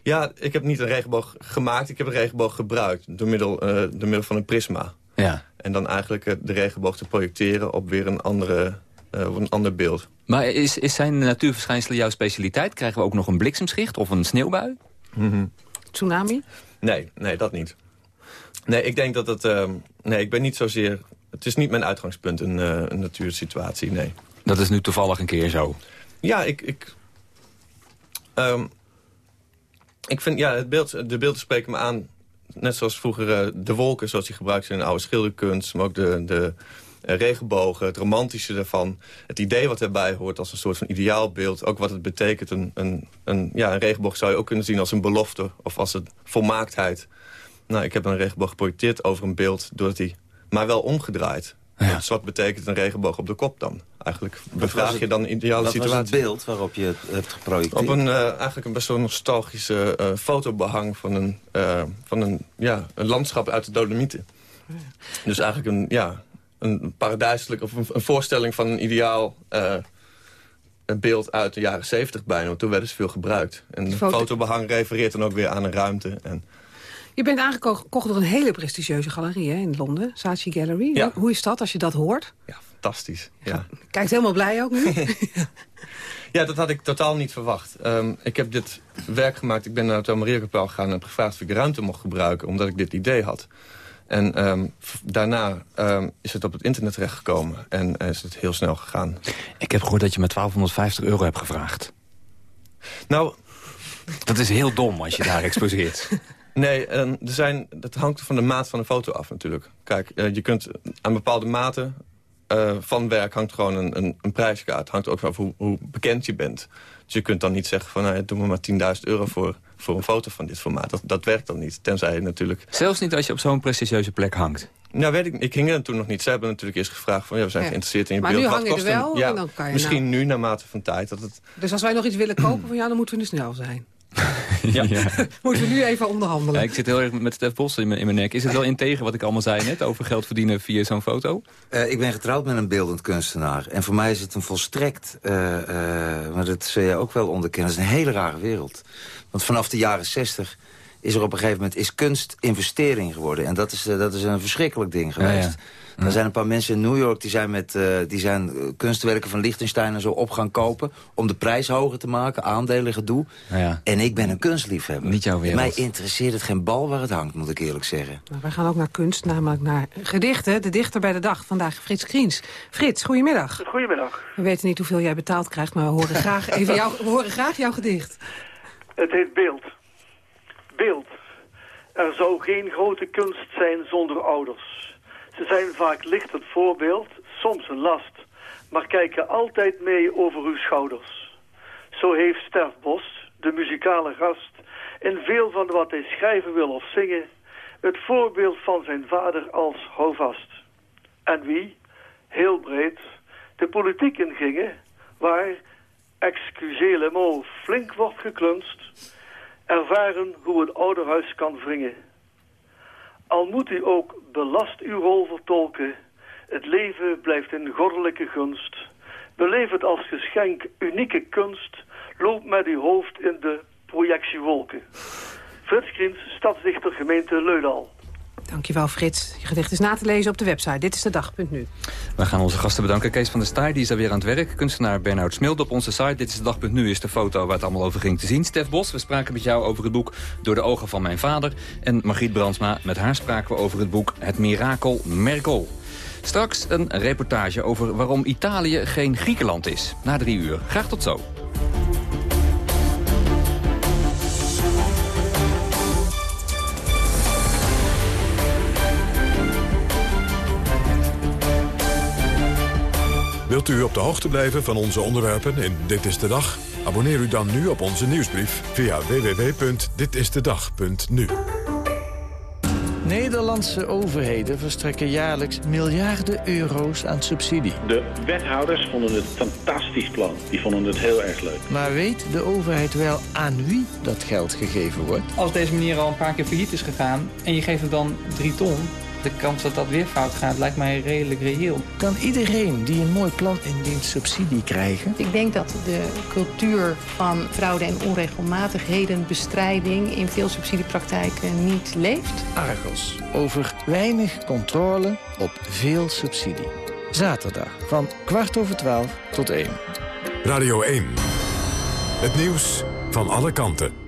Ja, ik heb niet een regenboog gemaakt. Ik heb een regenboog gebruikt door middel, uh, door middel van een prisma. Ja. En dan eigenlijk uh, de regenboog te projecteren op weer een, andere, een ander beeld. Maar is, is zijn natuurverschijnselen jouw specialiteit? Krijgen we ook nog een bliksemschicht of een sneeuwbui? Mm -hmm. Tsunami? Nee, nee, dat niet. Nee, ik denk dat het... Uh, nee, ik ben niet zozeer... Het is niet mijn uitgangspunt, een, uh, een natuursituatie, nee. Dat is nu toevallig een keer zo? Ja, ik... ik um, ik vind, ja, het beeld, de beelden spreken me aan... Net zoals vroeger uh, de wolken, zoals die gebruikt zijn in oude schilderkunst... maar ook de, de, regenbogen, het romantische daarvan. Het idee wat erbij hoort als een soort van ideaalbeeld. Ook wat het betekent. Een, een, een, ja, een regenboog zou je ook kunnen zien als een belofte. Of als een volmaaktheid. Nou, ik heb een regenboog geprojecteerd over een beeld. Doordat hij, maar wel omgedraaid. Ja. Dus wat betekent een regenboog op de kop dan? Eigenlijk bevraag je dan een ideale wat situatie. Wat was het beeld waarop je het hebt geprojecteerd? Op een, uh, eigenlijk een best wel nostalgische uh, fotobehang van, een, uh, van een, ja, een landschap uit de Dolomieten. Dus eigenlijk een, ja, een paradijselijk of een, een, voorstelling van een ideaal uh, een beeld uit de jaren zeventig bijna. Want toen werden ze veel gebruikt. En de Foto fotobehang refereert dan ook weer aan een ruimte. En... Je bent aangekocht door een hele prestigieuze galerie hè, in Londen, Saatchi Gallery. Ja. Hoe is dat als je dat hoort? Ja, fantastisch. Ja. Kijkt helemaal blij ook nu? [laughs] ja, dat had ik totaal niet verwacht. Um, ik heb dit werk gemaakt. Ik ben naar het Hotel Maria Kapel gegaan en heb gevraagd of ik de ruimte mocht gebruiken. Omdat ik dit idee had. En um, daarna um, is het op het internet terechtgekomen en uh, is het heel snel gegaan. Ik heb gehoord dat je met 1250 euro hebt gevraagd. Nou... Dat is heel dom als je daar exposeert. [laughs] Nee, er zijn, dat hangt van de maat van de foto af natuurlijk. Kijk, uh, je kunt aan bepaalde maten uh, van werk hangt gewoon een, een, een prijskaart. Het hangt ook van hoe, hoe bekend je bent. Dus je kunt dan niet zeggen van, nou, doe me maar 10.000 euro voor, voor een foto van dit formaat. Dat, dat werkt dan niet, tenzij je natuurlijk... Zelfs niet als je op zo'n prestigieuze plek hangt? Nou, weet ik, ik hing er toen nog niet. Ze hebben natuurlijk eerst gevraagd van, ja, we zijn Ja. geïnteresseerd in je Maar beeld. nu Wat hang je kost er wel ja, en dan kan je Misschien nou- nu, naarmate van tijd, dat het... Dus als wij nog iets willen kopen van jou, dan moeten we nu snel zijn. [laughs] Ja. [laughs] Moeten we nu even onderhandelen. Ja, ik zit heel erg met Stef Bos in mijn, in mijn nek. Is het wel integer wat ik allemaal zei net over geld verdienen via zo'n foto? Eh, ik ben getrouwd met een beeldend kunstenaar. En voor mij is het een volstrekt... eh, eh, maar dat zul jij ook wel onderkennen. Het is een hele rare wereld. Want vanaf de jaren zestig is er op een gegeven moment... is kunst investering geworden. En dat is, dat is een verschrikkelijk ding geweest. Er zijn een paar mensen in New York die zijn, met, eh, die zijn eh, kunstwerken van Liechtenstein en zo op gaan kopen... om de prijs hoger te maken, aandelen gedoe. ja. En ik ben een kunstliefhebber. Niet jouw wereld. Mij interesseert het geen bal waar het hangt, moet ik eerlijk zeggen. Nou, wij gaan ook naar kunst, namelijk naar gedichten. De dichter bij de dag, vandaag Frits Kriens. Frits, goedemiddag. Goedemiddag. We weten niet hoeveel jij betaald krijgt, maar we horen [laughs] graag, even jou, we horen graag jouw gedicht. Het heet beeld. Beeld. Er zou geen grote kunst zijn zonder ouders. Ze zijn vaak licht het voorbeeld, soms een last, maar kijken altijd mee over uw schouders. Zo heeft Stef Bos, de muzikale gast, in veel van wat hij schrijven wil of zingen, het voorbeeld van zijn vader als houvast. En wie, heel breed, de politiek ingingen, waar, excusez le flink wordt geklunst, ervaren hoe het ouderhuis kan wringen. Al moet u ook belast uw rol vertolken, het leven blijft in goddelijke gunst. Beleef het als geschenk unieke kunst, loop met uw hoofd in de projectiewolken. Frits Kriens, stadsdichter gemeente Leudal. Dankjewel Frits. Je gedicht is na te lezen op de website. Dit is de dag.nu. We gaan onze gasten bedanken. Kees van der Staaij, die is daar weer aan het werk. Kunstenaar Bernhard Smild op onze site. Dit is de dag.nu, is de foto waar het allemaal over ging te zien. Stef Bos, we spraken met jou over het boek Door de ogen van mijn vader. En Margriet Brandsma, met haar spraken we over het boek Het mirakel Merkel. Straks een reportage over waarom Italië geen Griekenland is. Na drie uur. Graag tot zo. Wilt u op de hoogte blijven van onze onderwerpen in Dit is de Dag? Abonneer u dan nu op onze nieuwsbrief via www.ditistedag.nu. Nederlandse overheden verstrekken jaarlijks miljarden euro's aan subsidie. De wethouders vonden het een fantastisch plan. Die vonden het heel erg leuk. Maar weet de overheid wel aan wie dat geld gegeven wordt? Als deze meneer al een paar keer failliet is gegaan en je geeft hem dan drie ton... de kans dat dat weer fout gaat lijkt mij redelijk reëel. Kan iedereen die een mooi plan indient subsidie krijgen? Ik denk dat de cultuur van fraude en onregelmatigheden bestrijding in veel subsidiepraktijken niet leeft. Argos. Over weinig controle op veel subsidie. Zaterdag van kwart over twaalf tot één. Radio 1. Het nieuws van alle kanten.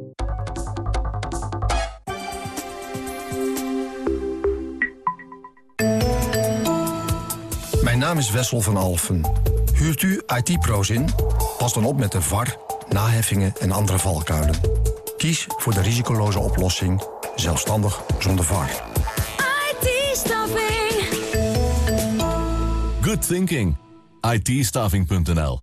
Naam is Wessel van Alfen. Huurt u IT-pro's in? Pas dan op met de VAR, naheffingen en andere valkuilen. Kies voor de risicoloze oplossing, zelfstandig zonder VAR. IT-staffing. Good thinking. itstaving.nl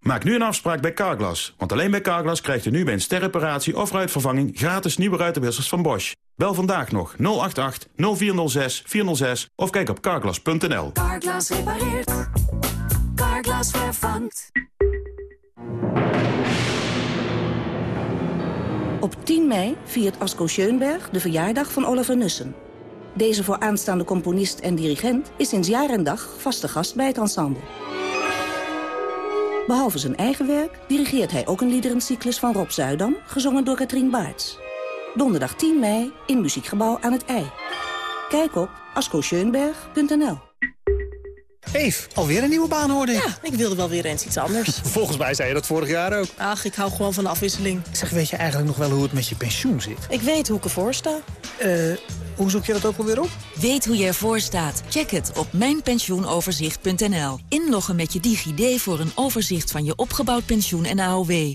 Maak nu een afspraak bij Carglass. Want alleen bij Carglass krijgt u nu bij een sterreparatie of ruitvervanging... gratis nieuwe ruitenwissers van Bosch. Bel vandaag nog 088 0406 406 of kijk op carglass.nl. Carglass repareert. Carglass vervangt. Op 10 mei viert Asko Schoenberg de verjaardag van Oliver Nussen. Deze vooraanstaande componist en dirigent is sinds jaar en dag vaste gast bij het ensemble. Behalve zijn eigen werk dirigeert hij ook een liederencyclus van Rob Zuidam, gezongen door Katrien Baarts. Donderdag 10 mei in Muziekgebouw aan het IJ. Kijk op ascoscheunberg.nl Eef, alweer een nieuwe baan hoorde ik. Ja, ik wilde wel weer eens iets anders. [laughs] Volgens mij zei je dat vorig jaar ook. Ach, ik hou gewoon van de afwisseling. Zeg, weet je eigenlijk nog wel hoe het met je pensioen zit? Ik weet hoe ik ervoor sta. Eh, Hoe zoek je dat ook alweer op? Weet hoe je ervoor staat? Check het op mijnpensioenoverzicht.nl. Inloggen met je DigiD voor een overzicht van je opgebouwd pensioen en AOW.